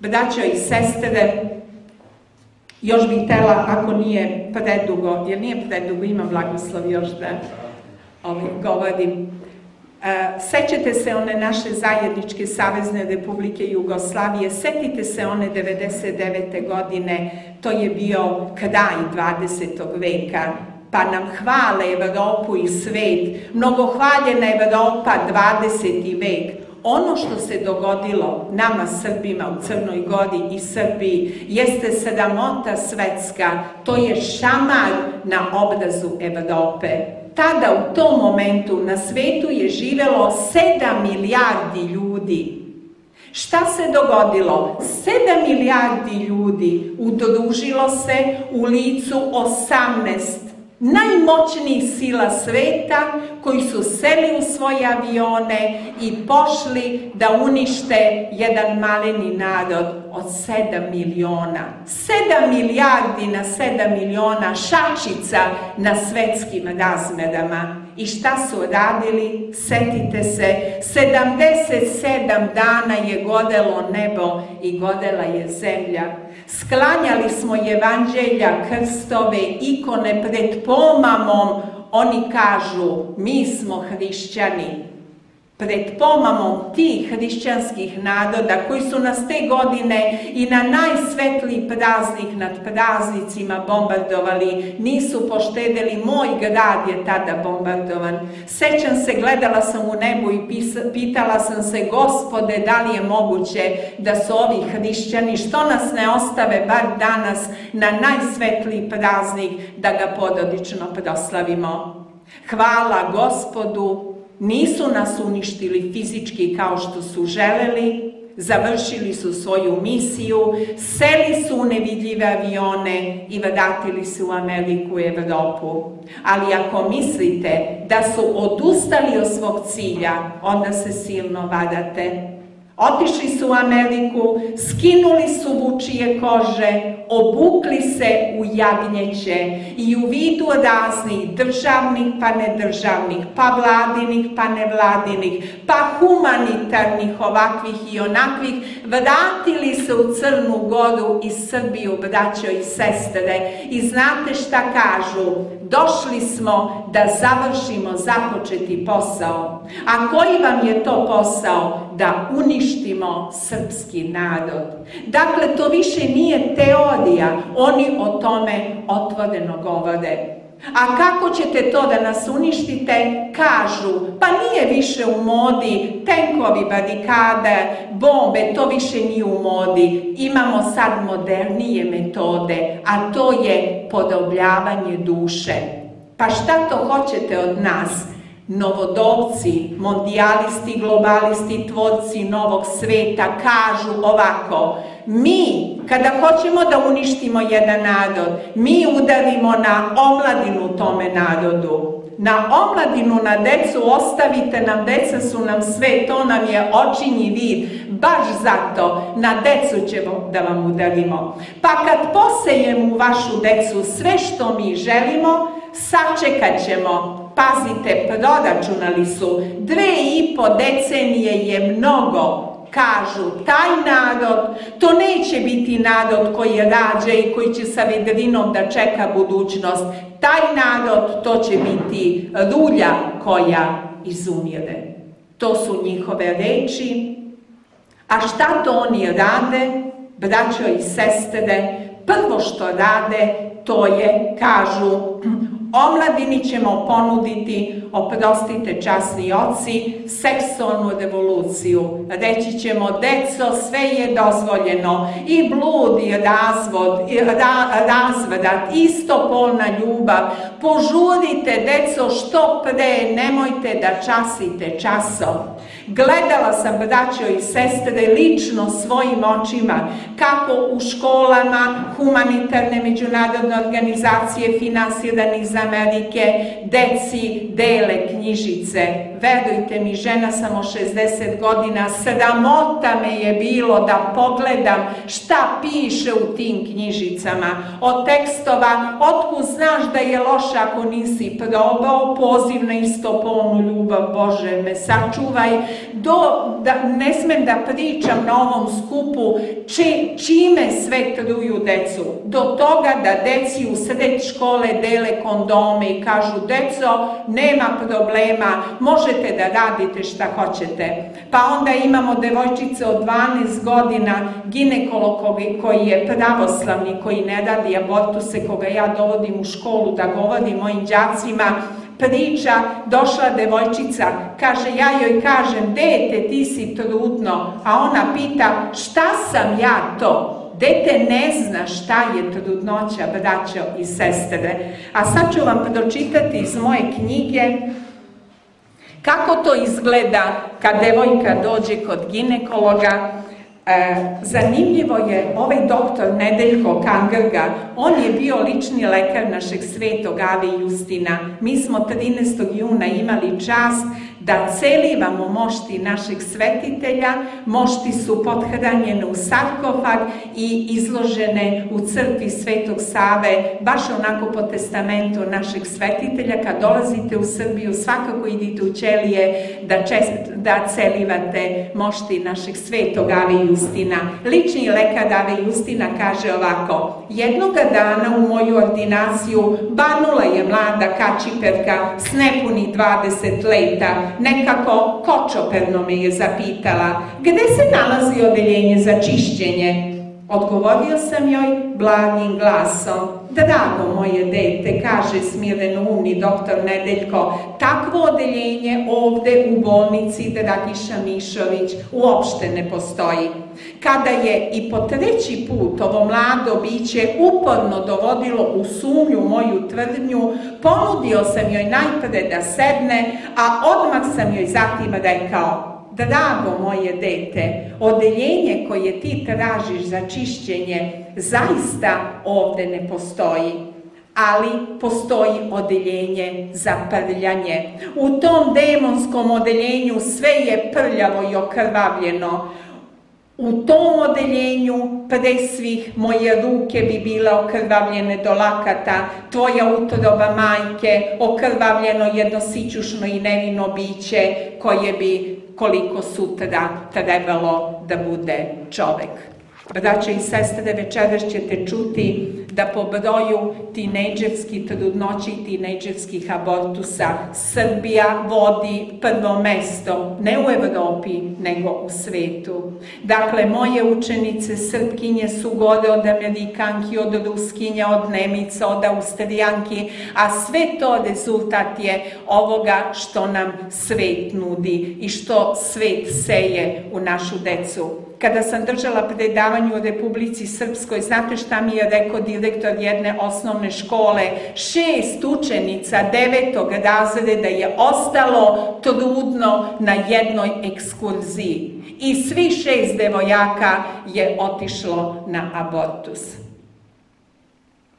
Braćo i sestre, još bih htela, ako nije predugo, jer nije predugo, ima blagoslov još da ovaj, govorim, Sećate se one naše zajedničke savezne republike Jugoslavije, setite se one 99. godine, to je bio kraj 20. veka. pa nam hvale Evropu i svet, mnogohvaljena Evropa 20. vek. Ono što se dogodilo nama Srbima u Crnoj Gori i Srbiji jeste sramota svetska, to je šamar na obrazu Evrope. Tada u tom momentu na svetu je živelo 7 milijardi ljudi. Šta se dogodilo? 7 milijardi ljudi udružilo se u licu 18 najmoćnijih sila sveta koji su seli u svoje avione i pošli da unište jedan maleni narod od 7 miliona. 7 milijardi na 7 miliona šačica na svetskim razmerama. I šta su radili? Setite se, 77 dana je godelo nebo i godela je zemlja. Sklanjali smo evanđelja, krstove, ikone pred pomamom. Oni kažu, mi smo hrišćani pred pomamom tih hrišćanskih naroda koji su nas te godine i na najsvetliji praznik nad praznicima bombardovali, nisu poštedeli, moj grad je tada bombardovan. Sećam se, gledala sam u nebu i pitala sam se, gospode, da li je moguće da su ovi hrišćani, što nas ne ostave bar danas na najsvetliji praznik da ga pododično proslavimo. Hvala gospodu Nisu nas uništili fizički kao što su želeli, završili su svoju misiju, seli su u nevidljive avione i vratili se u Ameriku i Evropu. Ali ako mislite da su odustali od svog cilja, onda se silno vadate. Otišli su u Ameriku, skinuli su vučije kože, obukli se u jagnjeće i u vidu raznih državnih pa nedržavnih, pa vladinih pa nevladinih, pa humanitarnih ovakvih i onakvih, vratili se u Crnu Goru i Srbiju, braćo i sestre. I znate šta kažu? Došli smo da završimo započeti posao. A koji vam je to posao? Da uništimo srpski narod. Dakle, to više nije teorija. Oni o tome otvoreno govore. A kako ćete to da nas uništite? Kažu, pa nije više u modi tenkovi, barikade, bombe, to više nije u modi. Imamo sad modernije metode, a to je podobljavanje duše. Pa šta to hoćete od nas? Novodovci, mondijalisti, globalisti, tvorci novog sveta kažu ovako, mi, kada hoćemo da uništimo jedan narod, mi udarimo na omladinu tome narodu. Na omladinu, na decu, ostavite nam, deca su nam sve, to nam je očinji vid. Baš zato na decu ćemo da vam udarimo. Pa kad posejemo u vašu decu sve što mi želimo, sačekat ćemo pazite, proračunali su, dve i po decenije je mnogo, kažu, taj narod, to neće biti narod koji rađe i koji će sa vedrinom da čeka budućnost. Taj narod, to će biti rulja koja izumire. To su njihove reči. A šta to oni rade, braćo i sestre? Prvo što rade, to je, kažu, Omladini ćemo ponuditi, oprostite časni oci, seksualnu revoluciju. Reći ćemo, deco, sve je dozvoljeno. I blud, i razvod, i ra, razvrat, istopolna ljubav. Požurite, deco, što pre, nemojte da časite časom. Gledala sam, braćo i sestre, lično svojim očima kako u školama humanitarne međunarodne organizacije finansirani iz Amerike deci dele knjižice. Verujte mi, žena sam o 60 godina, sramota me je bilo da pogledam šta piše u tim knjižicama. Od tekstova, otkud znaš da je loše ako nisi probao, poziv na istopolnu ljubav, Bože me sačuvaj, do, da, ne smem da pričam na ovom skupu či, čime sve truju decu. Do toga da deci u sred škole dele kondome i kažu, deco, nema problema, može možete da radite šta hoćete. Pa onda imamo devojčice od 12 godina, ginekolog koji je pravoslavni, koji ne radi abortuse, koga ja dovodim u školu da govori mojim đacima, priča, došla devojčica, kaže, ja joj kažem, dete, ti si trudno, a ona pita, šta sam ja to? Dete ne zna šta je trudnoća, braćo i sestre. A sad ću vam pročitati iz moje knjige kako to izgleda kad devojka dođe kod ginekologa, E, zanimljivo je, ovaj doktor Nedeljko Kangrga, on je bio lični lekar našeg svetog Ave Justina. Mi smo 13. juna imali čast da celivamo mošti našeg svetitelja, mošti su pothranjene u sarkofag i izložene u crkvi Svetog Save, baš onako po testamentu našeg svetitelja. Kad dolazite u Srbiju, svakako idite u Ćelije da, čest, da celivate mošti našeg svetog Ave Justina. Lični lekar Ave Justina kaže ovako, jednoga dana u moju ordinaciju banula je mlada kačiperka s nepuni 20 leta, nekako kočoperno me je zapitala, gde se nalazi odeljenje za čišćenje? Odgovorio sam joj blagim glasom, drago moje dete, kaže smireno umni doktor Nedeljko, takvo odeljenje ovde u bolnici Dragiša Mišović uopšte ne postoji. Kada je i po treći put ovo mlado biće uporno dovodilo u sumnju moju tvrdnju, ponudio sam joj najpre da sedne, a odmah sam joj zatim rekao, Drago moje dete, odeljenje koje ti tražiš za čišćenje zaista ovde ne postoji ali postoji odeljenje za prljanje. U tom demonskom odeljenju sve je prljavo i okrvavljeno. U tom odeljenju svih moje ruke bi bile okrvavljene do lakata, tvoja utroba majke, okrvavljeno jedno sićušno i nevino biće koje bi koliko sutra trebalo da bude čovek. Braće i sestre, večeras ćete čuti da po broju tinejdžerskih trudnoći i tinejdžerskih abortusa Srbija vodi prvo mesto, ne u Evropi, nego u svetu. Dakle, moje učenice Srpkinje su gore od Amerikanki, od Ruskinja, od Nemica, od Austrijanki, a sve to rezultat je ovoga što nam svet nudi i što svet seje u našu decu kada sam držala predavanje u Republici Srpskoj, znate šta mi je rekao direktor jedne osnovne škole? Šest učenica devetog razreda je ostalo trudno na jednoj ekskurziji. I svi šest devojaka je otišlo na abortus.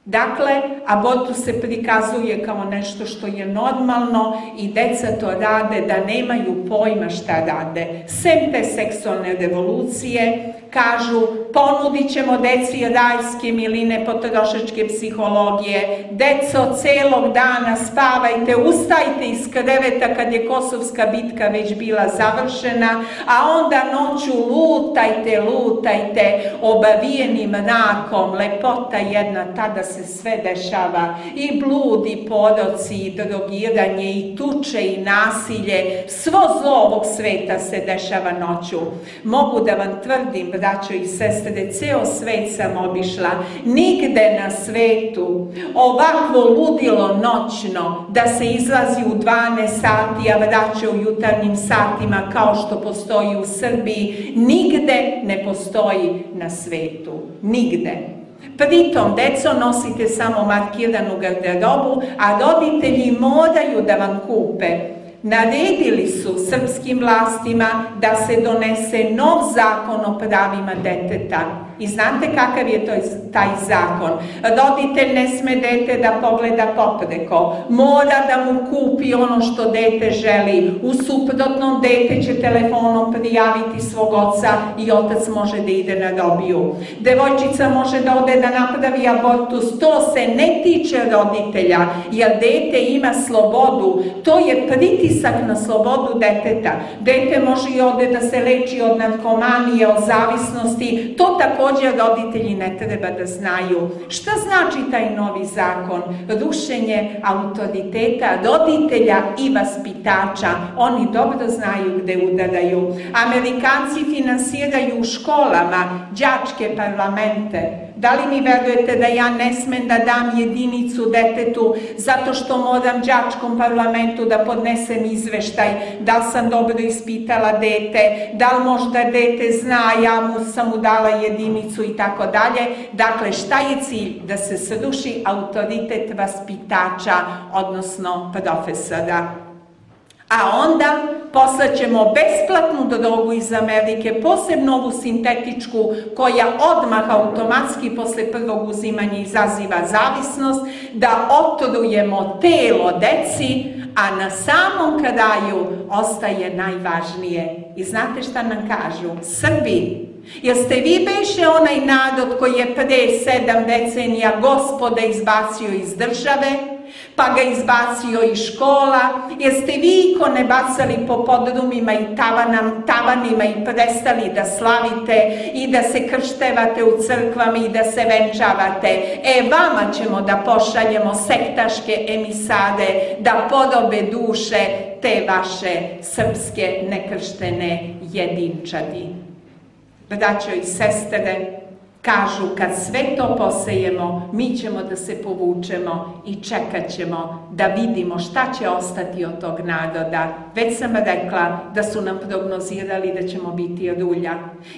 Dakle, abortus se prikazuje kao nešto što je normalno i deca to rade da nemaju pojma šta rade. Sem te seksualne revolucije, kažu ponudit ćemo deci rajske miline potrošačke psihologije, deco celog dana spavajte, ustajte iz kreveta kad je kosovska bitka već bila završena, a onda noću lutajte, lutajte, obavijenim mrakom, lepota jedna, tada se sve dešava, i blud, i podoci, i drogiranje, i tuče, i nasilje, svo zlo ovog sveta se dešava noću. Mogu da vam tvrdim, braćo i sestre, ceo svet sam obišla, nigde na svetu ovakvo ludilo noćno da se izlazi u 12 sati, a vraća u jutarnjim satima kao što postoji u Srbiji, nigde ne postoji na svetu. Nigde. Pritom, deco, nosite samo markiranu garderobu, a roditelji moraju da vam kupe naredili su srpskim vlastima da se donese nov zakon o pravima deteta I znate kakav je to, taj zakon? Roditelj ne sme dete da pogleda popreko. Mora da mu kupi ono što dete želi. U suprotnom dete će telefonom prijaviti svog oca i otac može da ide na dobiju. Devojčica može da ode da napravi abortus. To se ne tiče roditelja, jer dete ima slobodu. To je pritisak na slobodu deteta. Dete može i ode da se leči od narkomanije, od zavisnosti. To također roditelji ne treba da znaju. Šta znači taj novi zakon? Rušenje autoriteta roditelja i vaspitača. Oni dobro znaju gde udaraju. Amerikanci finansiraju u školama đačke parlamente. Da li mi verujete da ja ne smem da dam jedinicu detetu zato što moram đačkom parlamentu da podnesem izveštaj da li sam dobro ispitala dete, da li možda dete zna, ja mu sam mu dala jedinicu i tako dalje. Dakle, šta je cilj? Da se sruši autoritet vaspitača, odnosno profesora. A onda poslaćemo besplatnu drogu iz Amerike, posebno ovu sintetičku, koja odmah automatski posle prvog uzimanja izaziva zavisnost, da otrujemo telo deci, a na samom kraju ostaje najvažnije. I znate šta nam kažu? Srbi, Jeste vi beše onaj narod koji je pre sedam decenija gospoda izbacio iz države? Pa ga izbacio iz škola, jeste vi ikone bacali po podrumima i tavanam, tavanima i prestali da slavite i da se krštevate u crkvama i da se venčavate. E, vama ćemo da pošaljemo sektaške emisade da podobe duše te vaše srpske nekrštene jedinčadi. Braćo i sestere, Kažu, kad sve to posejemo, mi ćemo da se povučemo i čekat ćemo da vidimo šta će ostati od tog naroda. Već sam rekla da su nam prognozirali da ćemo biti rulja.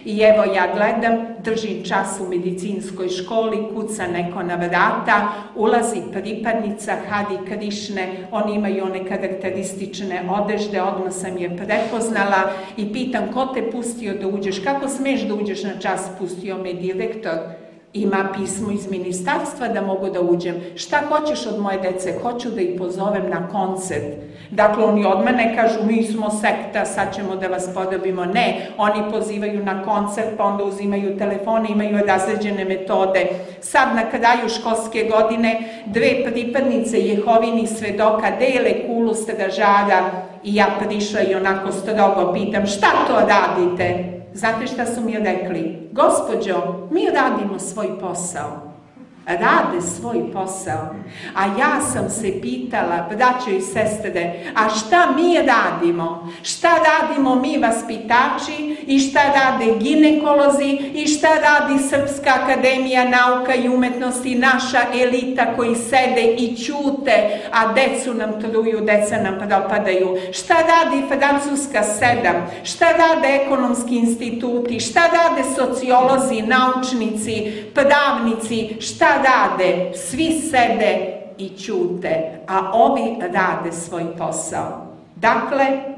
I evo ja gledam, držim čas u medicinskoj školi, kuca neko na vrata, ulazi pripadnica Hadi Krišne, oni imaju one karakteristične odežde, odmah sam je prepoznala i pitam ko te pustio da uđeš, kako smeš da uđeš na čas, pustio me direkt direktor ima pismo iz ministarstva da mogu da uđem. Šta hoćeš od moje dece? Hoću da ih pozovem na koncert. Dakle, oni od mene kažu, mi smo sekta, sad ćemo da vas podobimo. Ne, oni pozivaju na koncert, pa onda uzimaju telefone, imaju razređene metode. Sad, na kraju školske godine, dve pripadnice Jehovini svedoka dele kulu stražara i ja prišla i onako strogo pitam, šta to radite? Znate šta su mi rekli? Gospođo, mi radimo svoj posao rade svoj posao. A ja sam se pitala, braćo i sestre, a šta mi radimo? Šta radimo mi vaspitači i šta rade ginekolozi i šta radi Srpska akademija nauka i umetnosti, naša elita koji sede i ćute, a decu nam truju, deca nam propadaju. Šta radi Francuska sedam? Šta rade ekonomski instituti? Šta rade sociolozi, naučnici, pravnici? Šta rade, svi sede i ćute, a ovi rade svoj posao. Dakle,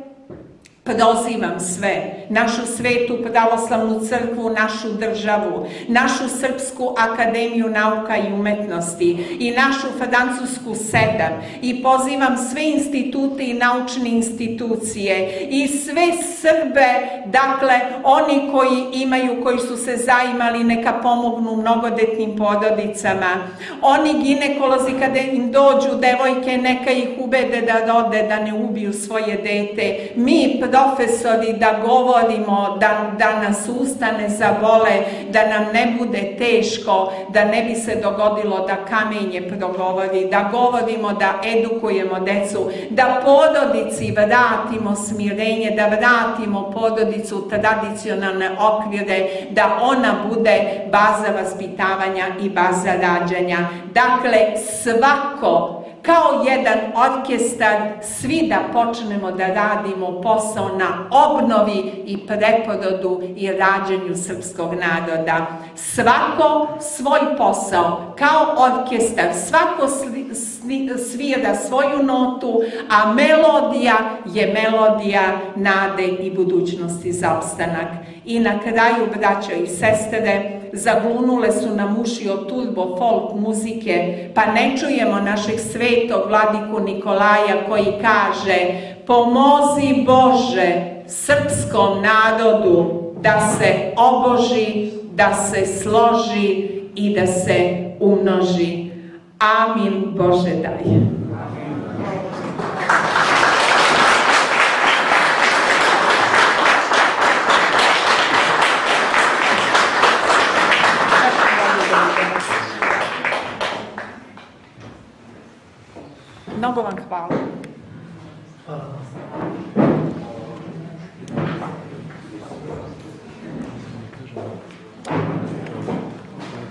Prozivam sve, našu svetu pravoslavnu crkvu, našu državu, našu Srpsku akademiju nauka i umetnosti i našu francusku sedam. I pozivam sve institute i naučne institucije i sve Srbe, dakle oni koji imaju, koji su se zaimali neka pomognu mnogodetnim porodicama, oni ginekolozi kada im dođu devojke neka ih ubede da rode, da ne ubiju svoje dete, mi profesori da govorimo, da, da nas ustane zabole, da nam ne bude teško, da ne bi se dogodilo da kamenje progovori, da govorimo, da edukujemo decu, da porodici vratimo smirenje, da vratimo porodicu tradicionalne okvire, da ona bude baza vaspitavanja i baza rađanja. Dakle, svako kao jedan orkestar, svi da počnemo da radimo posao na obnovi i preporodu i rađenju srpskog naroda. Svako svoj posao, kao orkestar, svako svira svoju notu, a melodija je melodija nade i budućnosti za opstanak. I na kraju, braćo i sestere, zaglunule su nam uši od turbo folk muzike, pa ne čujemo našeg svetog vladiku Nikolaja koji kaže pomozi Bože srpskom narodu da se oboži, da se složi i da se umnoži. Amin Bože daj. Mnogo vam hvala.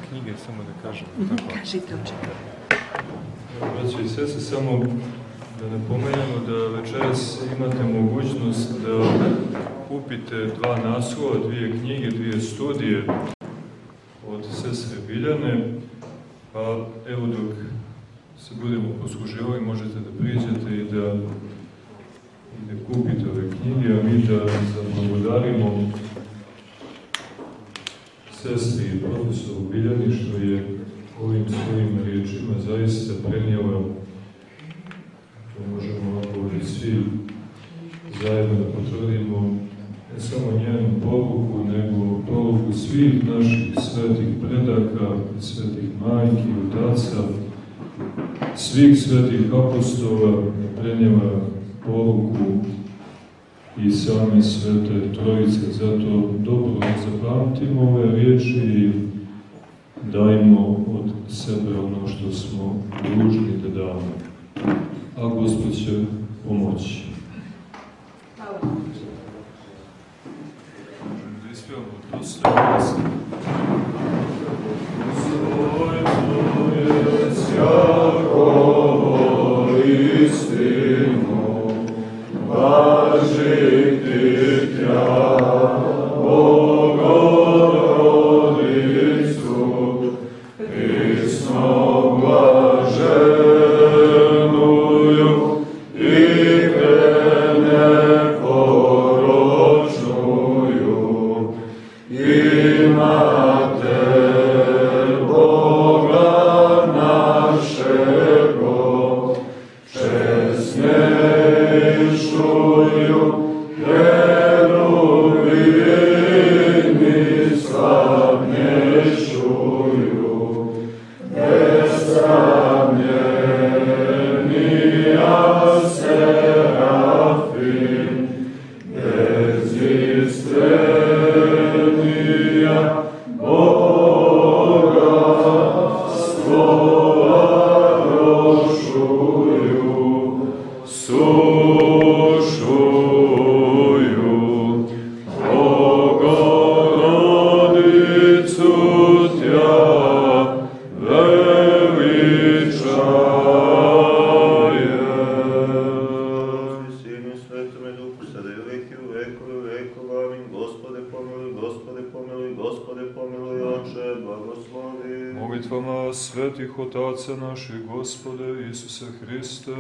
knjige, samo da kažem. Kažite oče. Braći i sese, samo da napomenemo da večeras imate mogućnost da kupite dva naslova, dvije knjige, dvije studije od sestre Biljane, pa evo dok se budemo posluživali, možete da priđete i da, i da kupite ove knjige, a mi da zablagodarimo sestri i profesoru Biljani, što je ovim svojim riječima zaista prenijela, to možemo ovdje svi zajedno da potvrdimo, ne samo njenu poruku, nego poruku svih naših svetih predaka, svetih majki, otaca, svih svetih apostola, prenijela poruku i same svete trojice. Zato dobro zapamtimo ove riječi i dajmo od sebe ono što smo dužni da damo. A Gospod će pomoći. Hvala. Ispijamo to sve Isuse